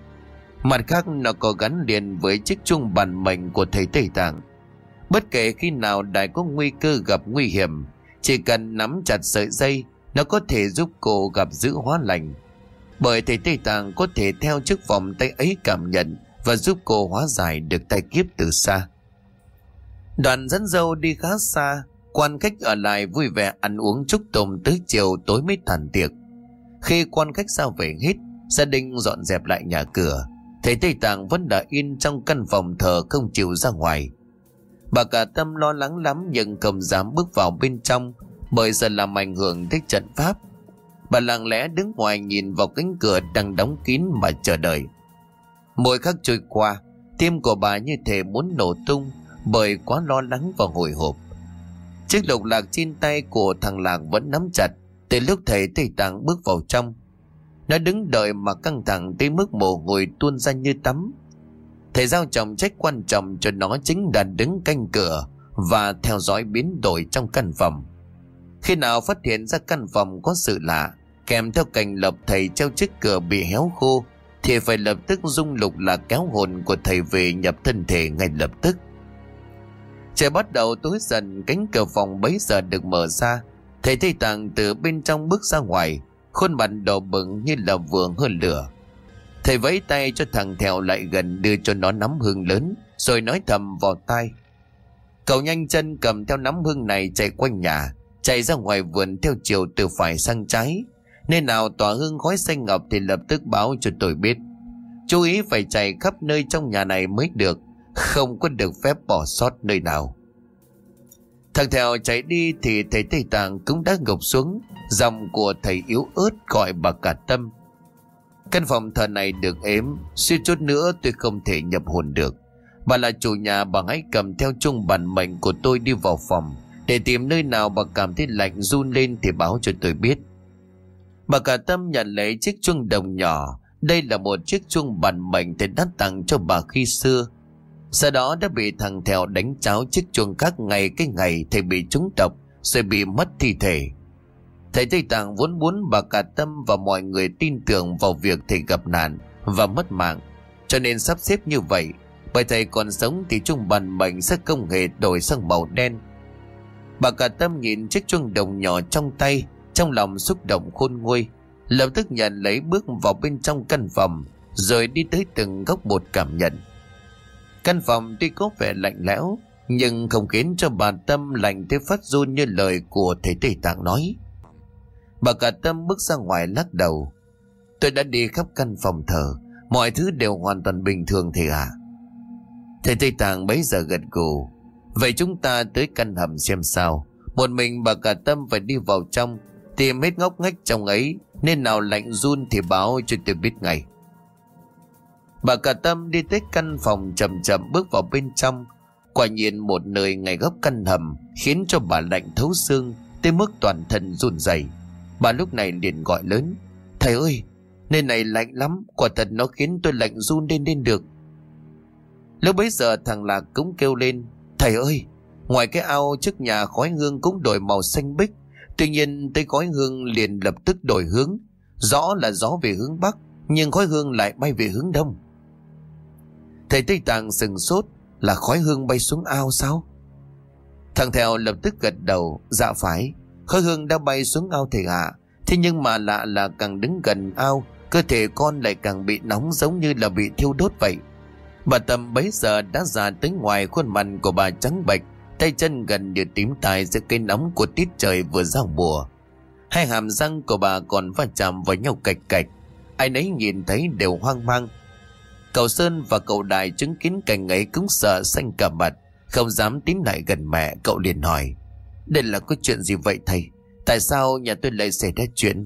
Mặt khác nó có gắn liền với chiếc chuông bản mệnh của thầy Tây Tạng. Bất kể khi nào đài có nguy cơ gặp nguy hiểm, chỉ cần nắm chặt sợi dây, nó có thể giúp cô gặp giữ hóa lành. Bởi thầy Tây Tạng có thể theo chiếc vòng tay ấy cảm nhận và giúp cô hóa giải được tai kiếp từ xa. Đoàn dẫn dâu đi khá xa, quan khách ở lại vui vẻ ăn uống chúc tùng tới chiều tối mới tàn tiệc. Khi quan khách ra về hết, gia đình dọn dẹp lại nhà cửa. Thấy Tây Tạng vẫn đã in trong căn phòng thờ không chịu ra ngoài. Bà cả tâm lo lắng lắm nhưng không dám bước vào bên trong bởi giờ làm ảnh hưởng tới trận pháp. Bà lặng lẽ đứng ngoài nhìn vào cánh cửa đang đóng kín mà chờ đợi. Mỗi khắc trôi qua, tim của bà như thể muốn nổ tung bởi quá lo lắng và hồi hộp. Chiếc lục lạc trên tay của thằng Lạc vẫn nắm chặt từ lúc thầy Tây Tạng bước vào trong. Nó đứng đợi mà căng thẳng tới mức mồ hôi tuôn ra như tắm. Thầy giao trọng trách quan trọng cho nó chính là đứng canh cửa và theo dõi biến đổi trong căn phòng. Khi nào phát hiện ra căn phòng có sự lạ, kèm theo cảnh lập thầy treo chiếc cửa bị héo khô, thì phải lập tức dung lục là kéo hồn của thầy về nhập thân thể ngay lập tức. Trời bắt đầu tối dần, cánh cửa phòng bấy giờ được mở ra. Thầy Tây Tạng từ bên trong bước ra ngoài, khuôn mặt đỏ bừng như là vừa hơn lửa. Thầy vẫy tay cho thằng Thèo lại gần đưa cho nó nắm hương lớn, rồi nói thầm vào tai. Cậu nhanh chân cầm theo nắm hương này chạy quanh nhà, chạy ra ngoài vườn theo chiều từ phải sang trái. Nên nào tỏa hương khói xanh ngọc thì lập tức báo cho tôi biết. Chú ý phải chạy khắp nơi trong nhà này mới được, không có được phép bỏ sót nơi nào. Thằng Thèo chạy đi thì thầy Tây Tạng cũng đã ngục xuống, dòng của thầy yếu ớt gọi bà cả tâm. Căn phòng thờ này được ếm, suy chút nữa tôi không thể nhập hồn được. Bà là chủ nhà bà hãy cầm theo chung bản mệnh của tôi đi vào phòng để tìm nơi nào bà cảm thấy lạnh run lên thì báo cho tôi biết. Bà cả tâm nhận lấy chiếc chuông đồng nhỏ. Đây là một chiếc chuông bản mệnh thầy đã tặng cho bà khi xưa. Sau đó đã bị thằng Thèo đánh cháo chiếc chuông khác ngày cái ngày thầy bị trúng độc rồi bị mất thi thể. Thầy Tây Tạng vốn muốn bà cả tâm và mọi người tin tưởng vào việc thầy gặp nạn và mất mạng. Cho nên sắp xếp như vậy bởi thầy còn sống thì trung bàn bệnh sẽ không hề đổi sang màu đen. Bà cả tâm nhìn chiếc chuông đồng nhỏ trong tay, trong lòng xúc động khôn nguôi, lập tức nhận lấy bước vào bên trong căn phòng, rồi đi tới từng góc một cảm nhận. Căn phòng tuy có vẻ lạnh lẽo, nhưng không khiến cho bà Tâm lạnh thế phát run như lời của thầy Tây Tạng nói. Bà cả Tâm bước ra ngoài lắc đầu. Tôi đã đi khắp căn phòng thờ, mọi thứ đều hoàn toàn bình thường thì. À. Thầy Tây Tạng bấy giờ gật gù. Vậy chúng ta tới căn hầm xem sao. Một mình bà cả tâm phải đi vào trong, tìm hết ngóc ngách trong ấy, nên nào lạnh run thì báo cho tôi biết ngay. Bà cả tâm đi tới căn phòng chậm chậm bước vào bên trong. Quả nhiên một nơi ngay góc căn hầm khiến cho bà lạnh thấu xương tới mức toàn thân run rẩy. Bà lúc này liền gọi lớn. Thầy ơi, nơi này lạnh lắm, quả thật nó khiến tôi lạnh run lên lên được. Lúc bấy giờ thằng Lạc cũng kêu lên Thầy ơi Ngoài cái ao trước nhà khói hương cũng đổi màu xanh bích Tuy nhiên tới khói hương liền lập tức đổi hướng Rõ là gió về hướng Bắc Nhưng khói hương lại bay về hướng Đông Thầy Tây Tạng sừng sốt Là khói hương bay xuống ao sao Thằng theo lập tức gật đầu Dạ phải Khói hương đã bay xuống ao thầy hạ Thế nhưng mà lạ là càng đứng gần ao Cơ thể con lại càng bị nóng giống như là bị thiêu đốt vậy Bà Tâm bấy giờ đã già tới ngoài khuôn mặt của bà trắng bệch, tay chân gần như tím tài giữa cây nóng của tiết trời vừa giao mùa. Hai hàm răng của bà còn va chạm vào nhau cạch cạch, ai nấy nhìn thấy đều hoang mang. Cậu Sơn và cậu Đại chứng kiến cảnh ấy cũng sợ xanh cả mặt, không dám tiến lại gần mẹ, cậu liền hỏi. Đây là có chuyện gì vậy thầy? Tại sao nhà tôi lại xảy ra chuyện?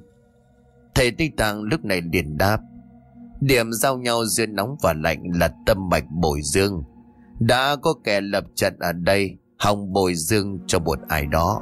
Thầy Tây Tạng lúc này liền đáp. Điểm giao nhau giữa nóng và lạnh là tâm mạch bồi dương. Đã có kẻ lập trận ở đây, hòng bồi dương cho một ai đó.